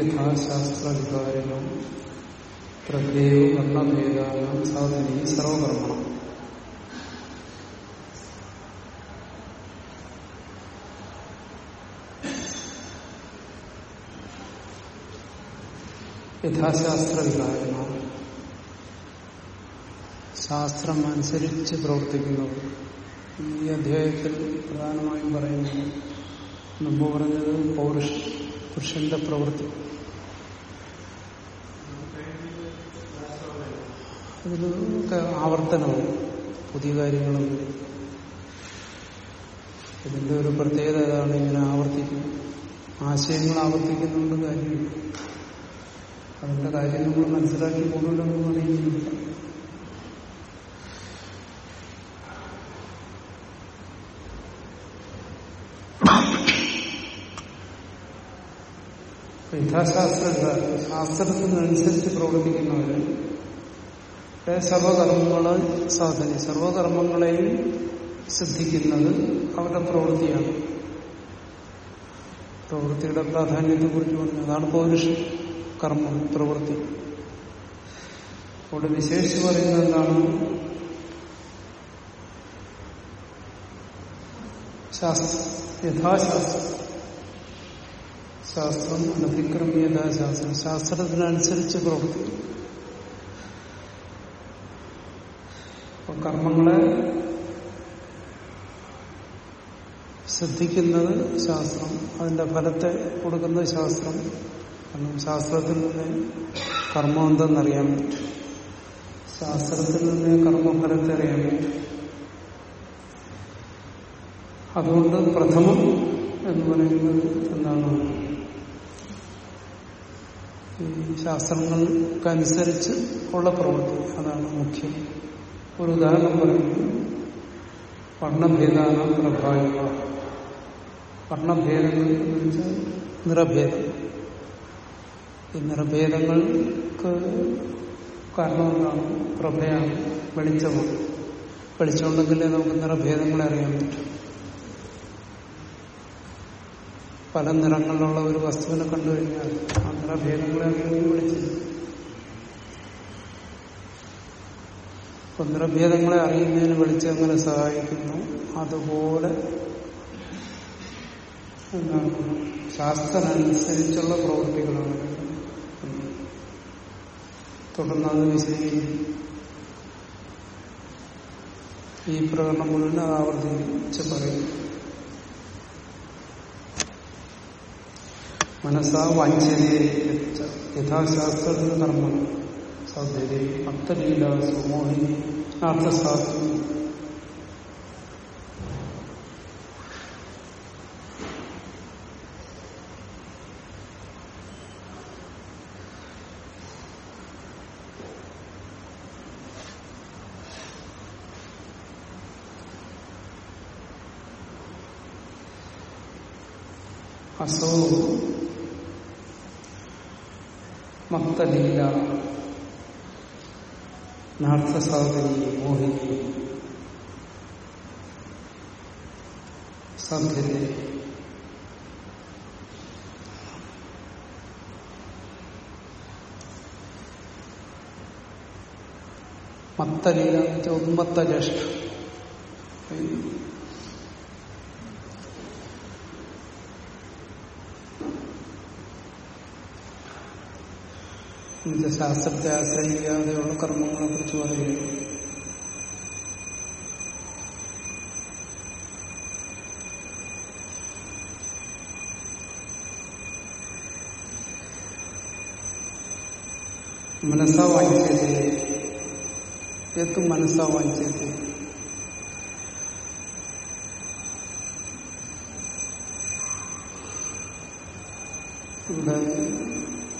യഥാശാസ്ത്രവികാരികം പ്രത്യേക വർണഭേദാനം സാധനീ സർവകർമ്മണം യഥാശാസ്ത്രവികാരണം ശാസ്ത്രം അനുസരിച്ച് പ്രവർത്തിക്കുന്നത് ഈ അധ്യായത്തിൽ പ്രധാനമായും പറയുന്നത് മുമ്പ് പറഞ്ഞത് പൗരുഷ പുരുഷന്റെ പ്രവൃത്തി അതിലൊക്കെ ആവർത്തനവും പുതിയ കാര്യങ്ങളും ഇതിന്റെ ഒരു പ്രത്യേകത ഏതാണ് ഇങ്ങനെ ആവർത്തിക്കുന്നത്. ആശയങ്ങൾ ആവർത്തിക്കുന്നുണ്ട് കാര്യമില്ല അതിന്റെ കാര്യം നമ്മൾ മനസ്സിലാക്കി കൂടുതലൊന്നും അറിയുന്നില്ല യഥാശാസ്ത്ര ശാസ്ത്രത്തിനനുസരിച്ച് പ്രവർത്തിക്കുന്നവര് സർവകർമ്മങ്ങളെ സാധന സർവകർമ്മങ്ങളെയും സിദ്ധിക്കുന്നത് അവരുടെ പ്രവൃത്തിയാണ്. പ്രവൃത്തിയുടെ പ്രാധാന്യത്തെ കുറിച്ച് പറഞ്ഞു അതാണ് പൗരുഷ കർമ്മം പ്രവൃത്തി. അവിടെ വിശേഷിച്ച് പറയുന്നത് എന്താണ്? ശാസ്ത്രം യഥാശാസ്ത്രം. ശാസ്ത്രം അനതിക്രമ്യ യഥാശാസ്ത്രം ശാസ്ത്രത്തിനനുസരിച്ച് പ്രവർത്തിക്കും. കർമ്മങ്ങളെ ശ്രദ്ധിക്കുന്നത് ശാസ്ത്രം അതിന്റെ ഫലത്തെ കൊടുക്കുന്നത് ശാസ്ത്രം. കാരണം ശാസ്ത്രത്തിൽ നിന്ന് കർമ്മം എന്തെന്നറിയാൻ പറ്റും. ശാസ്ത്രത്തിൽ നിന്ന് കർമ്മഫലത്തെ അറിയാൻ പറ്റും. അതുകൊണ്ട് പ്രഥമം എന്ന് പറയുന്നത് എന്താണ്? ശാസ്ത്രങ്ങൾക്കനുസരിച്ച് ഉള്ള പ്രവൃത്തി. അതാണ് മുഖ്യം. ഒരു ഉദാഹരണം പറയുന്നു. വർണഭേദാന പ്രഭാവ വർണഭേദങ്ങൾ എന്ന് വെച്ചാൽ നിറഭേദം. ഈ നിറഭേദങ്ങൾക്ക് കാരണം എന്താണ്? പ്രഭയാണ് വെളിച്ചമാണ്. വെളിച്ചമുണ്ടെങ്കിലേ നമുക്ക് നിറഭേദങ്ങളെ അറിയാൻ പറ്റും. പല നിറങ്ങളിലുള്ള ഒരു വസ്തുവിനെ കണ്ടുകഴിഞ്ഞാൽ ആ നിറഭേദങ്ങളെ അറിയാൻ വിളിച്ചില്ല അപ്പൊ നിറഭേദങ്ങളെ അറിയുന്നതിന് വെളിച്ചങ്ങനെ സഹായിക്കുന്നു. അതുപോലെ എന്താണ്? ശാസ്ത്രമനുസരിച്ചുള്ള പ്രവൃത്തികളാണ്. തുടർന്ന് അത് വിശദീകരിക്കും. ഈ പ്രകടനം മുഴുവൻ ആവർത്തിച്ച് പറയും. മനസ്സാ വാഞ്ചതയെ യഥാശാസ്ത്ര കർമ്മം സാധ്യത ഭക്തലീല സുമോഹിനി. അർത്ഥശാസ്ത്രം അസോ മക്തലീല നാർത്ഥസാധനി മോഹിനി സാധ്യത മത്തലീല ഉന്മത്ത ജ്യേഷ്ഠ എന്നുവെച്ചാൽ ശാസ്ത്രത്തെ ആശ്രയിക്കാതെയുള്ള കർമ്മങ്ങളെ കുറിച്ച് പറയുന്നു മനസ്സാ വായിച്ചത് എത്തും മനസ്സാ വാങ്ങിച്ചത് ഇവിടെ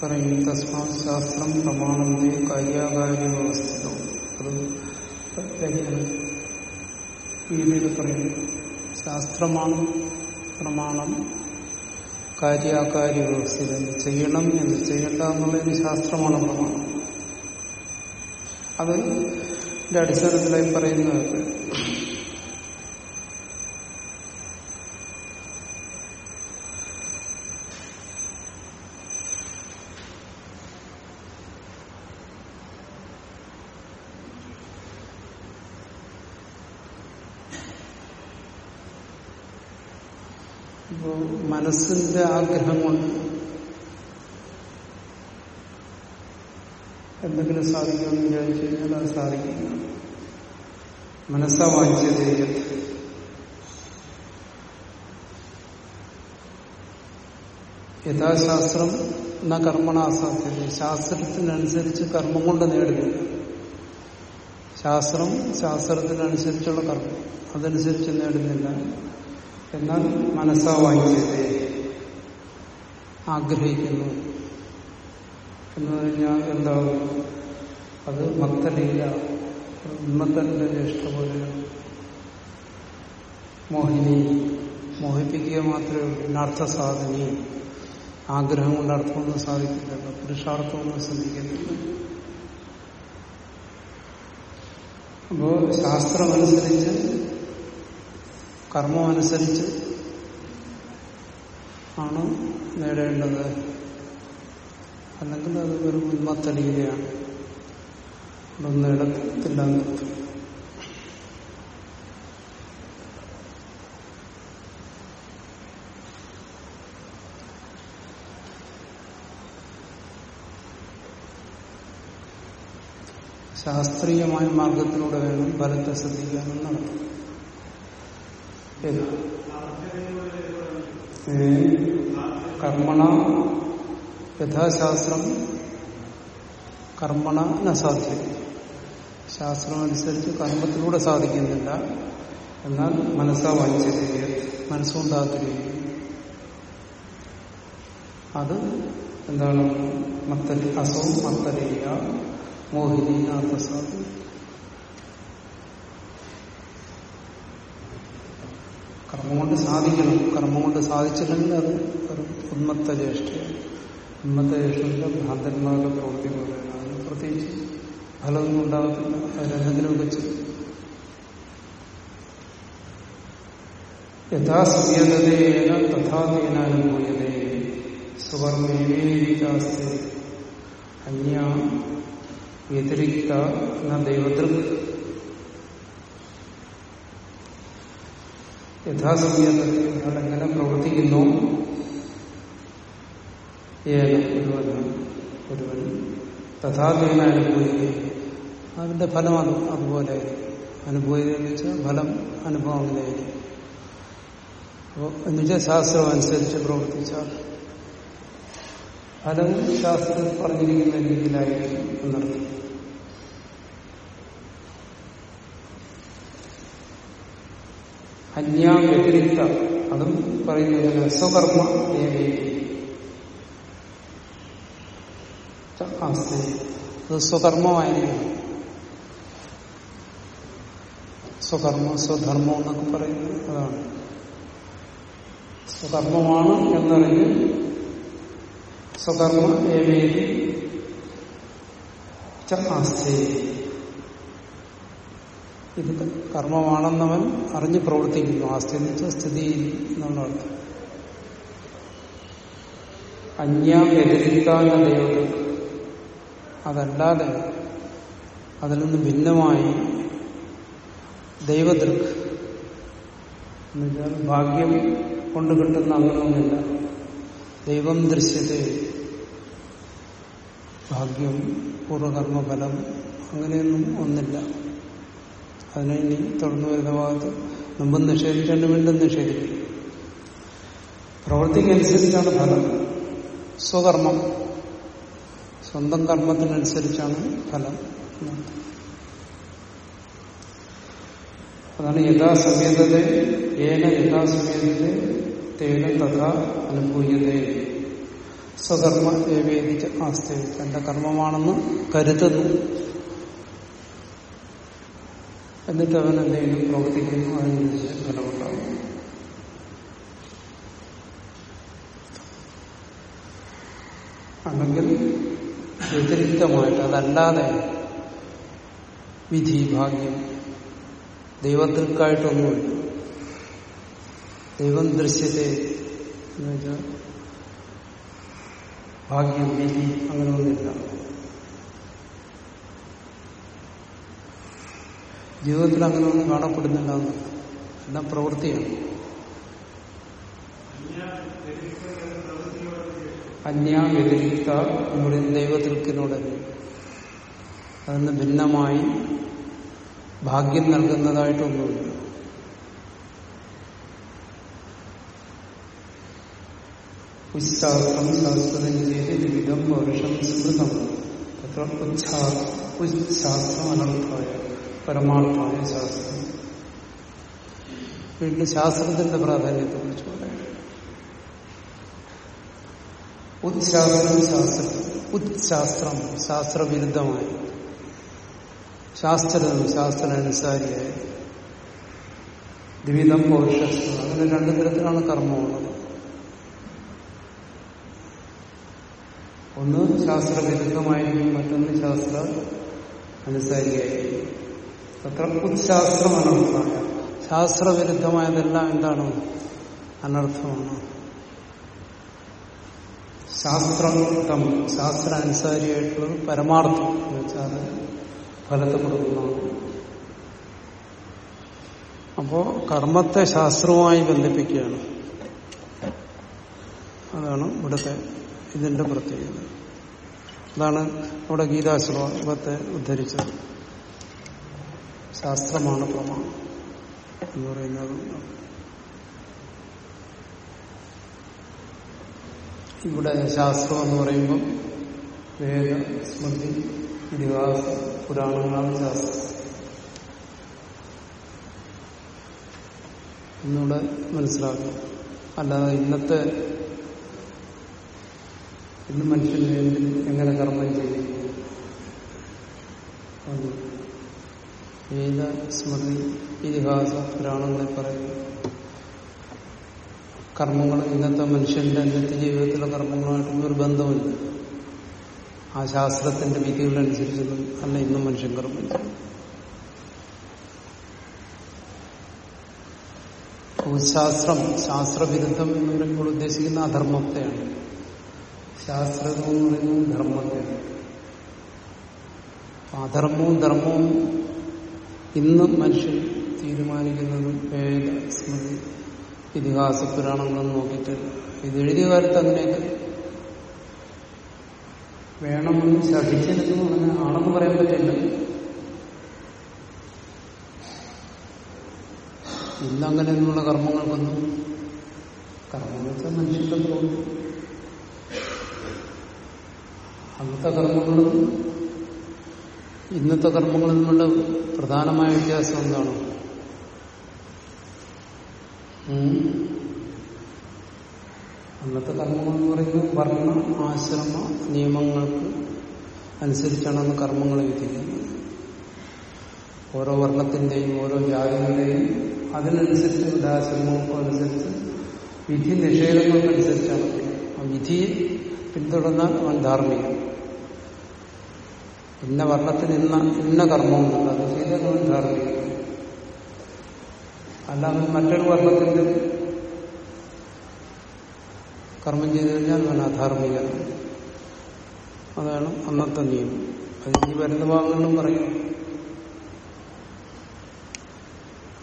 പറയും തസ്മാ ശാസ്ത്രം പ്രമാണം കാര്യാകാര്യ വ്യവസ്ഥിതം അത് രീതിയിൽ പറയും. ശാസ്ത്രമാണ് പ്രമാണം. കാര്യാകാര്യ വ്യവസ്ഥിതം ചെയ്യണം എന്ന് ചെയ്യണ്ട എന്നുള്ളതിന് ശാസ്ത്രമാണ് പ്രമാണം. അത് അടിസ്ഥാനത്തിലായി പറയുന്നത് ഇപ്പോ മനസ്സിന്റെ ആഗ്രഹം കൊണ്ട് എന്തെങ്കിലും സാധിക്കുമെന്ന് വിചാരിച്ചു കഴിഞ്ഞാൽ അത് സാധിക്കില്ല. മനസ്സാ വാങ്ങിച്ചത് യഥാശാസ്ത്രം എന്ന കർമ്മണ അസാധ്യത. ശാസ്ത്രത്തിനനുസരിച്ച് കർമ്മം കൊണ്ട് നേടുന്നില്ല ശാസ്ത്രം ശാസ്ത്രത്തിനനുസരിച്ചുള്ള കർമ്മം. അതനുസരിച്ച് നേടുന്നില്ല. എന്നാൽ മനസ്സാ ആഗ്രഹിക്കുന്നു. എന്ന് പറഞ്ഞാൽ എന്താകും അത് മക്തലീല ഉന്മത്തന്റെ ജ്യേഷ്ഠ മോഹിനി. മോഹിപ്പിക്കുക മാത്രമേ ഉള്ളൂ. അർത്ഥ സാധനി. ആഗ്രഹം കൊണ്ട് അർത്ഥമൊന്നും സാധിക്കില്ലല്ലോ പുരുഷാർത്ഥമൊന്നും ശ്രദ്ധിക്കുന്നില്ല അപ്പോ ശാസ്ത്രമനുസരിച്ച് കർമ്മമനുസരിച്ച് ആണ് നേടേണ്ടത്? അല്ലെങ്കിൽ അത് ഒരു ഉന്മത്തലീലയാണ് അതൊന്നും ഇടത്തില്ല ശാസ്ത്രീയമായ മാർഗത്തിലൂടെ വേണം ഫലത്തെ ശ്രദ്ധിക്കാനും നടത്തും കർമ്മണ യഥാശാസ്ത്രം കർമ്മണ നസാധ്യം ശാസ്ത്രമനുസരിച്ച് കർമ്മത്തിലൂടെ സാധിക്കുന്നില്ല. എന്നാൽ മനസ്സാ വാങ്ങിച്ചത് മനസ്സുണ്ടാകുകയും അത് എന്താണ്? മത്തലി അസവും മത്തലിയ മോഹിനി അർത്ഥസാധ്യം കർമ്മം കൊണ്ട് സാധിക്കണം. കർമ്മം കൊണ്ട് സാധിച്ചില്ലെങ്കിൽ അത് ഒരു ഉന്മത്ത ജ്യേഷ്ഠയാണ്. ഉന്മത്ത ജ്യേഷ്ഠന്റെ ഭ്രാന്തന്മാരുടെ പ്രവൃത്തി പോലെയാണ് അതിന് പ്രത്യേകിച്ച് ഫലമൊന്നും ഉണ്ടാകത്തില്ല. അതിലെന്തെങ്കിലും വെച്ച് യഥാസ്യതേന തഥാതേന അനുഭൂയതേ സുവർമ്മേവേദിതാസ്തി അന്യ വ്യതിരിക്ത എന്ന യഥാസമയത്ത് ഇയാൾ എങ്ങനെ പ്രവർത്തിക്കുന്നു ഒരുവൻ ഒരുവൻ തഥാതേന അതിന്റെ ഫലം അത് അതുപോലെ അനുഭവിക്കുകയെന്ന് വെച്ചാൽ ഫലം അനുഭവം അങ്ങനെയായിരിക്കും അപ്പോൾ എന്നുവെച്ചാൽ ശാസ്ത്രം അനുസരിച്ച് പ്രവർത്തിച്ചാൽ ഫലം ശാസ്ത്രത്തിൽ പറഞ്ഞിരിക്കുന്ന രീതിയിലായിരിക്കും എന്നർത്ഥം. അന്യ വ്യതിരിക്ത അതും പറയുന്നത് സ്വകർമ്മ ആസ്തി അത് സ്വകർമ്മമായിരിക്കും. സ്വകർമ്മം സ്വധർമ്മം എന്നൊക്കെ പറയുന്നത് അതാണ്. സ്വകർമ്മമാണ് എന്നറിഞ്ഞ് സ്വകർമ്മ ഏവേദി ആസ്തി ഇത് കർമ്മമാണെന്നവൻ അറിഞ്ഞ് പ്രവർത്തിക്കുന്നു. ആ എന്ന് സ്ഥിതി എന്നുള്ള അർത്ഥം അന്യ വ്യതിരിക്താന ദൈവം അതല്ലാതെ അതിൽ നിന്ന് ഭിന്നമായി ദൈവദൃക് എന്നുവെച്ചാൽ ഭാഗ്യം കൊണ്ട് കിട്ടുന്ന അങ്ങനെയൊന്നുമില്ല ദൈവം ദൃശ്യത്തെ ഭാഗ്യം പൂർവകർമ്മഫലം അങ്ങനെയൊന്നും ഒന്നില്ല. അതിനെ ഇനി തുടർന്നു വരുന്ന ഭാഗത്ത് മുമ്പും നിഷേധിക്കേണ്ട വീണ്ടും നിഷേധിക്കും. പ്രവൃത്തിക്കനുസരിച്ചാണ് ഫലം. സ്വകർമ്മം. സ്വന്തം കർമ്മത്തിനനുസരിച്ചാണ് ഫലം. അതാണ് യഥാസമയതത ഏന യഥാസമയത തേന തഥാ അനുഭൂയതേ സ്വകർമ്മ ഏവേദിച്ച ആസ്തി തന്റെ കർമ്മമാണെന്ന് കരുതുന്നു. എന്നിട്ട് അവൻ എന്തെങ്കിലും പ്രവർത്തിക്കുന്നു അതിനനുസരിച്ച് ഫലമുണ്ടാകും. അല്ലെങ്കിൽ വ്യതിരിക്തമായിട്ട് അതല്ലാതെ വിധി ഭാഗ്യം ദൈവത്തിൽക്കായിട്ടൊന്നുമില്ല. ദൈവം ദൃശ്യത്തെ എന്ന് വെച്ചാൽ ഭാഗ്യം വിധി അങ്ങനെ ഒന്നുമില്ല. ജീവിതത്തിൽ അങ്ങനെ ഒന്നും കാണപ്പെടുന്നില്ല എല്ലാം പ്രവൃത്തിയാണ്. അന്യാവ്യതിരിക്ത നമ്മുടെ ദൈവത്തിൽക്കിനോട് അതിന് ഭിന്നമായി ഭാഗ്യം നൽകുന്നതായിട്ടൊന്നുമില്ല. ഉച്ചാർത്ഥം സംസ്കൃതം ചെയ്ത് വിവിധം വർഷം സ്മൃതം. തത്ര ഉച്ചാർത്ഥം അനർത്ഥായ പരമാർത്ഥായ ശാസ്ത്രം. വീണ്ടും ശാസ്ത്രത്തിന്റെ പ്രാധാന്യത്തെ കുറിച്ച് പറയാം. ഉത്ശാസ്ത്രം ശാസ്ത്രം ഉത്ശാസ്ത്രം ശാസ്ത്രവിരുദ്ധമായി. ശാസ്ത്രം ശാസ്ത്രാനുസാരിയായി. ദ്വിധം പൗരുഷസ്വം അങ്ങനെ രണ്ടു തരത്തിലാണ് കർമ്മമുള്ളത്. ഒന്ന് ശാസ്ത്രവിരുദ്ധമായിരിക്കും മറ്റൊന്ന് ശാസ്ത്ര അനുസാരിയായിരിക്കും അത്ര ഉത്ശാസ്ത്രം അനർത്ഥമായ ശാസ്ത്രവിരുദ്ധമായതെല്ലാം എന്താണ്? അനർത്ഥമാണ്. ശാസ്ത്രം ശാസ്ത്ര അനുസാരിയായിട്ടുള്ള പരമാർത്ഥം എന്ന് വെച്ചാൽ ഫലത്തെ കൊടുക്കുന്നതാണ്. അപ്പോ കർമ്മത്തെ ശാസ്ത്രവുമായി ബന്ധിപ്പിക്കുകയാണ്. അതാണ് ഇവിടുത്തെ ഇതിന്റെ പ്രത്യേകത. അതാണ് ഇവിടെ ഗീതാശ്ലോകത്തെ ഉദ്ധരിച്ചത്. ശാസ്ത്രമാണ് പ്രമാണം എന്ന് പറയുന്നത്. ഇവിടെ ശാസ്ത്രം എന്ന് പറയുമ്പോൾ വേദ സ്മൃതി ഇതിഹാസ പുരാണങ്ങളാണ് ശാസ്ത്രം. എന്നിവിടെ മനസ്സിലാക്കും. അല്ലാതെ ഇന്നത്തെ ഇന്ന് മനുഷ്യന് വേണ്ടി എങ്ങനെ കർമ്മം ചെയ്യും? വേദ സ്മൃതി ഇതിഹാസ പുരാണങ്ങളെ പറയുന്നു കർമ്മങ്ങൾ ഇന്നത്തെ മനുഷ്യന്റെ നിത്യ ജീവിതത്തിലെ കർമ്മങ്ങളുമായിട്ടും ഒരു ബന്ധമില്ല ആ ശാസ്ത്രത്തിന്റെ വിധികളനുസരിച്ചൊന്നും അല്ല ഇന്നും മനുഷ്യൻ കർമ്മം ശാസ്ത്രം ശാസ്ത്രവിരുദ്ധം എന്ന് പറയുമ്പോൾ ഉദ്ദേശിക്കുന്ന അധർമ്മത്തെയാണ്. ശാസ്ത്രം എന്ന് ധർമ്മത്തെയാണ്. അധർമ്മവും ധർമ്മവും ഇന്ന് മനുഷ്യൻ തീരുമാനിക്കുന്നത് വേദ സ്മൃതി? ഇതിഹാസ പുരാണങ്ങളൊന്നും നോക്കിയിട്ട് ഇത് എഴുതിയ കാലത്ത് അങ്ങനെയൊക്കെ വേണമെന്ന് ശഠിച്ചിരുന്നു അങ്ങനെ ആണെന്ന് പറയാൻ പറ്റില്ല. ഇന്നങ്ങനെയൊന്നുള്ള കർമ്മങ്ങൾക്കൊന്നും കർമ്മം വെച്ചാൽ മനുഷ്യന്റെ തോന്നുന്നു അന്നത്തെ കർമ്മങ്ങളും ഇന്നത്തെ കർമ്മങ്ങളിൽ നിന്നുള്ള പ്രധാനമായ വ്യത്യാസം എന്താണ്? അന്നത്തെ കർമ്മങ്ങൾ എന്ന് പറയുന്നത് വർണ ആശ്രമ നിയമങ്ങൾക്ക് അനുസരിച്ചാണ് അന്ന് കർമ്മങ്ങൾ വിധിക്കുന്നത്. ഓരോ വർണത്തിന്റെയും ഓരോ ജാതികളുടെയും അതിനനുസരിച്ച് ഉദാശ്രമങ്ങൾക്കും അനുസരിച്ച് വിധി നിഷേധങ്ങൾക്കനുസരിച്ചാണ്. ആ വിധിയെ പിന്തുടർന്നാൽ അവൻ ധാർമ്മികം ഇന്ന വർണത്തിന് ഇന്ന ഇന്ന കർമ്മമൊന്നുമില്ല അത് അവൻ ധാർമ്മികം. അല്ലാതെ മറ്റൊരു വർണത്തിന്റെ കർമ്മം ചെയ്തു കഴിഞ്ഞാൽ അവൻ അധാർമ്മിക അതാണ് അന്നത്തെ നിയമം. അത് ഇനി വരുന്ന ഭാഗങ്ങളിലും പറയും.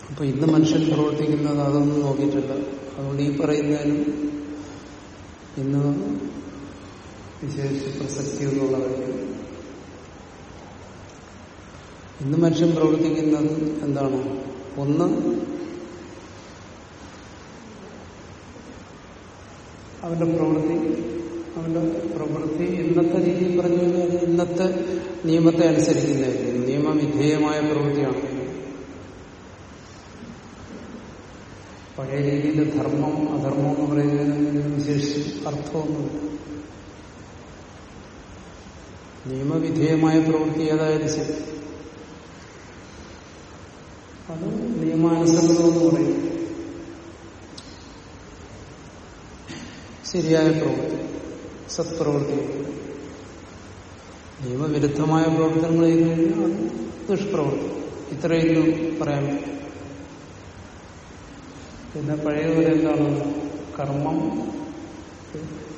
അപ്പൊ ഇന്ന് മനുഷ്യൻ പ്രവർത്തിക്കുന്നത് അതൊന്നും നോക്കിയിട്ടില്ല. അതുകൊണ്ട് ഈ പറയുന്നതിനും ഇന്ന് വിശേഷ പ്രസക്തി കാര്യം ഇന്ന് മനുഷ്യൻ പ്രവർത്തിക്കുന്നത് എന്താണ്? ഒന്ന് അവന്റെ പ്രവൃത്തി അവന്റെ പ്രവൃത്തി ഇന്നത്തെ രീതിയിൽ പറഞ്ഞു കഴിഞ്ഞാൽ ഇന്നത്തെ നിയമത്തെ അനുസരിക്കുന്നതായിരിക്കും. നിയമവിധേയമായ പ്രവൃത്തിയാണ്. പഴയ രീതിയിൽ ധർമ്മം അധർമ്മം എന്ന് പറയുന്നതിന് വിശേഷിച്ച് അർത്ഥമൊന്നുമില്ല. നിയമവിധേയമായ പ്രവൃത്തി ഏതായാലും ശരി അത് നിയമാനുസൃതമെന്ന് പറയും. ശരിയായ പ്രവൃത്തി സത്പ്രവൃത്തി. നിയമവിരുദ്ധമായ പ്രവർത്തനങ്ങൾ ചെയ്തു കഴിഞ്ഞാൽ അത് ദുഷ്പ്രവൃത്തി. ഇത്രയെങ്കിലും പറയാൻ പിന്നെ പഴയതുപോലെ എന്താണ്? കർമ്മം.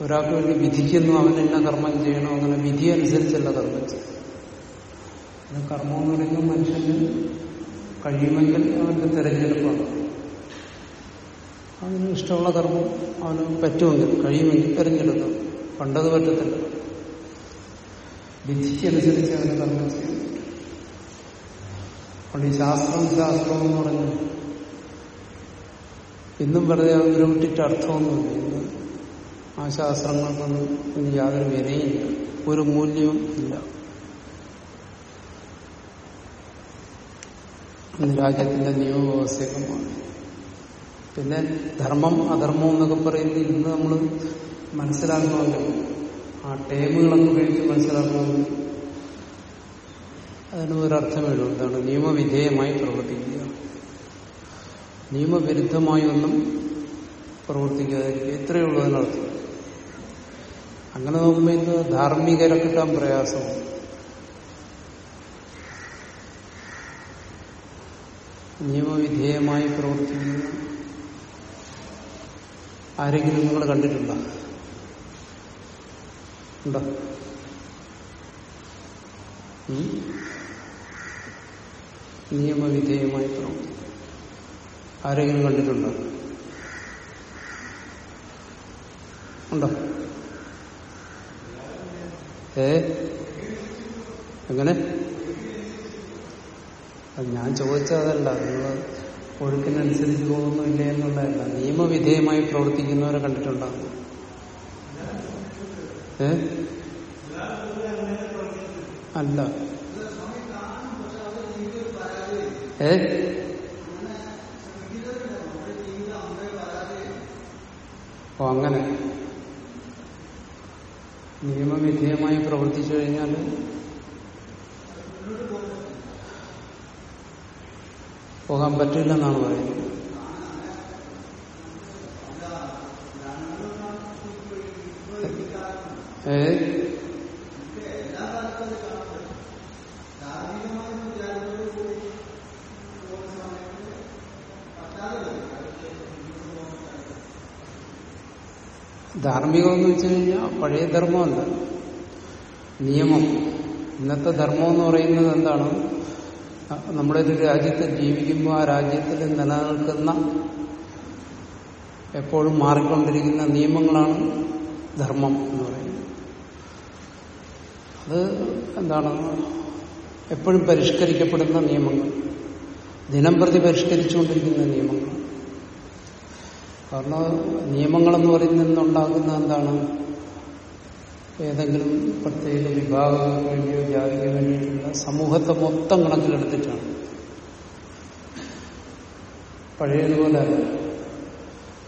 ഒരാൾക്ക് വേണ്ടി വിധിക്കുന്നു അവൻ എന്ന കർമ്മം ചെയ്യണം? അങ്ങനെ വിധി അനുസരിച്ചല്ല കർമ്മം ചെയ്യും കർമ്മം എന്ന് പറയുന്നത് മനുഷ്യന് കഴിയുമെങ്കിൽ അവർക്ക് തെരഞ്ഞെടുപ്പാണ്. അവന് ഇഷ്ടമുള്ള കർമ്മം അവന് പറ്റുമെങ്കിൽ കഴിയുമെങ്കിൽ തിരഞ്ഞെടുക്കാം പണ്ടത് പറ്റത്തില്ല. വിധിക്കനുസരിച്ച് അവന് കർമ്മം ചെയ്യാൻ ഈ ശാസ്ത്രം ശാസ്ത്രം എന്ന് പറഞ്ഞു ഇന്നും വെറുതെ അതിനെ വിട്ടിട്ട് അർത്ഥമൊന്നുമില്ല. ഇന്ന് ആ ശാസ്ത്രങ്ങൾക്കൊന്നും ഇന്ന് യാതൊരു വിലയില്ല ഒരു മൂല്യവും ഇല്ല. ഇന്ന് രാജ്യത്തിന്റെ നിയമവ്യവസ്ഥയൊക്കെ പിന്നെ ധർമ്മം അധർമ്മം എന്നൊക്കെ പറയുന്നത് ഇന്ന് നമ്മൾ മനസ്സിലാക്കണമെങ്കിൽ ആ ടേമുകളൊക്കെ ഉപയോഗിച്ച് മനസ്സിലാക്കണമെങ്കിൽ അതിന് ഒരർത്ഥമേ ഉള്ളൂ എന്താണ് നിയമവിധേയമായി പ്രവർത്തിക്കുക. നിയമവിരുദ്ധമായി ഒന്നും പ്രവർത്തിക്കാതിരിക്കുക. ഇത്രയേ ഉള്ളൂ അതിനർത്ഥം. അങ്ങനെ നോക്കുമ്പോൾ ഇന്ന് ധാർമ്മികരെ കിട്ടാൻ പ്രയാസമാണ് നിയമവിധേയമായി പ്രവർത്തിക്കുന്ന. ആരെങ്കിലും നിങ്ങൾ കണ്ടിട്ടുണ്ടോ? നിയമവിധേയമായി പ്രവർത്തിക്കും ആരെങ്കിലും കണ്ടിട്ടുണ്ടോ? ഉണ്ടോ? ഏ? എങ്ങനെ? അത് ഞാൻ ചോദിച്ചതല്ല നിങ്ങൾ ഒഴുക്കിനനുസരിച്ച് പോകുന്നില്ല എന്നുള്ളതല്ല നിയമവിധേയമായി പ്രവർത്തിക്കുന്നവരെ കണ്ടിട്ടുണ്ടാകും ഏ? അല്ല. ഏ? ഓ അങ്ങനെ. നിയമവിധേയമായി പ്രവർത്തിച്ചു കഴിഞ്ഞാൽ പോകാൻ പറ്റില്ലെന്നാണ് പറയുന്നത്. ഏ? ധാർമ്മികം എന്ന് വെച്ച് കഴിഞ്ഞാൽ പഴയ ധർമ്മമല്ല. നിയമം. ഇന്നത്തെ ധർമ്മം എന്ന് പറയുന്നത് എന്താണ്? നമ്മുടെ ഒരു രാജ്യത്ത് ജീവിക്കുമ്പോൾ ആ രാജ്യത്തിൽ നിലനിൽക്കുന്ന എപ്പോഴും മാറിക്കൊണ്ടിരിക്കുന്ന നിയമങ്ങളാണ് ധർമ്മം എന്ന് പറയുന്നത്. അത് എന്താണ്? എപ്പോഴും പരിഷ്കരിക്കപ്പെടുന്ന നിയമങ്ങൾ. ദിനം പ്രതി പരിഷ്കരിച്ചുകൊണ്ടിരിക്കുന്ന നിയമങ്ങൾ. കാരണം നിയമങ്ങളെന്ന് പറയുന്നതുണ്ടാകുന്ന എന്താണ്? ഏതെങ്കിലും പ്രത്യേക വിഭാഗങ്ങൾക്ക് വേണ്ടിയോ ജാതിക്ക് വേണ്ടിയിട്ടുള്ള സമൂഹത്തെ മൊത്തം കണക്കിലെടുത്തിട്ടാണ്. പഴയതുപോലെ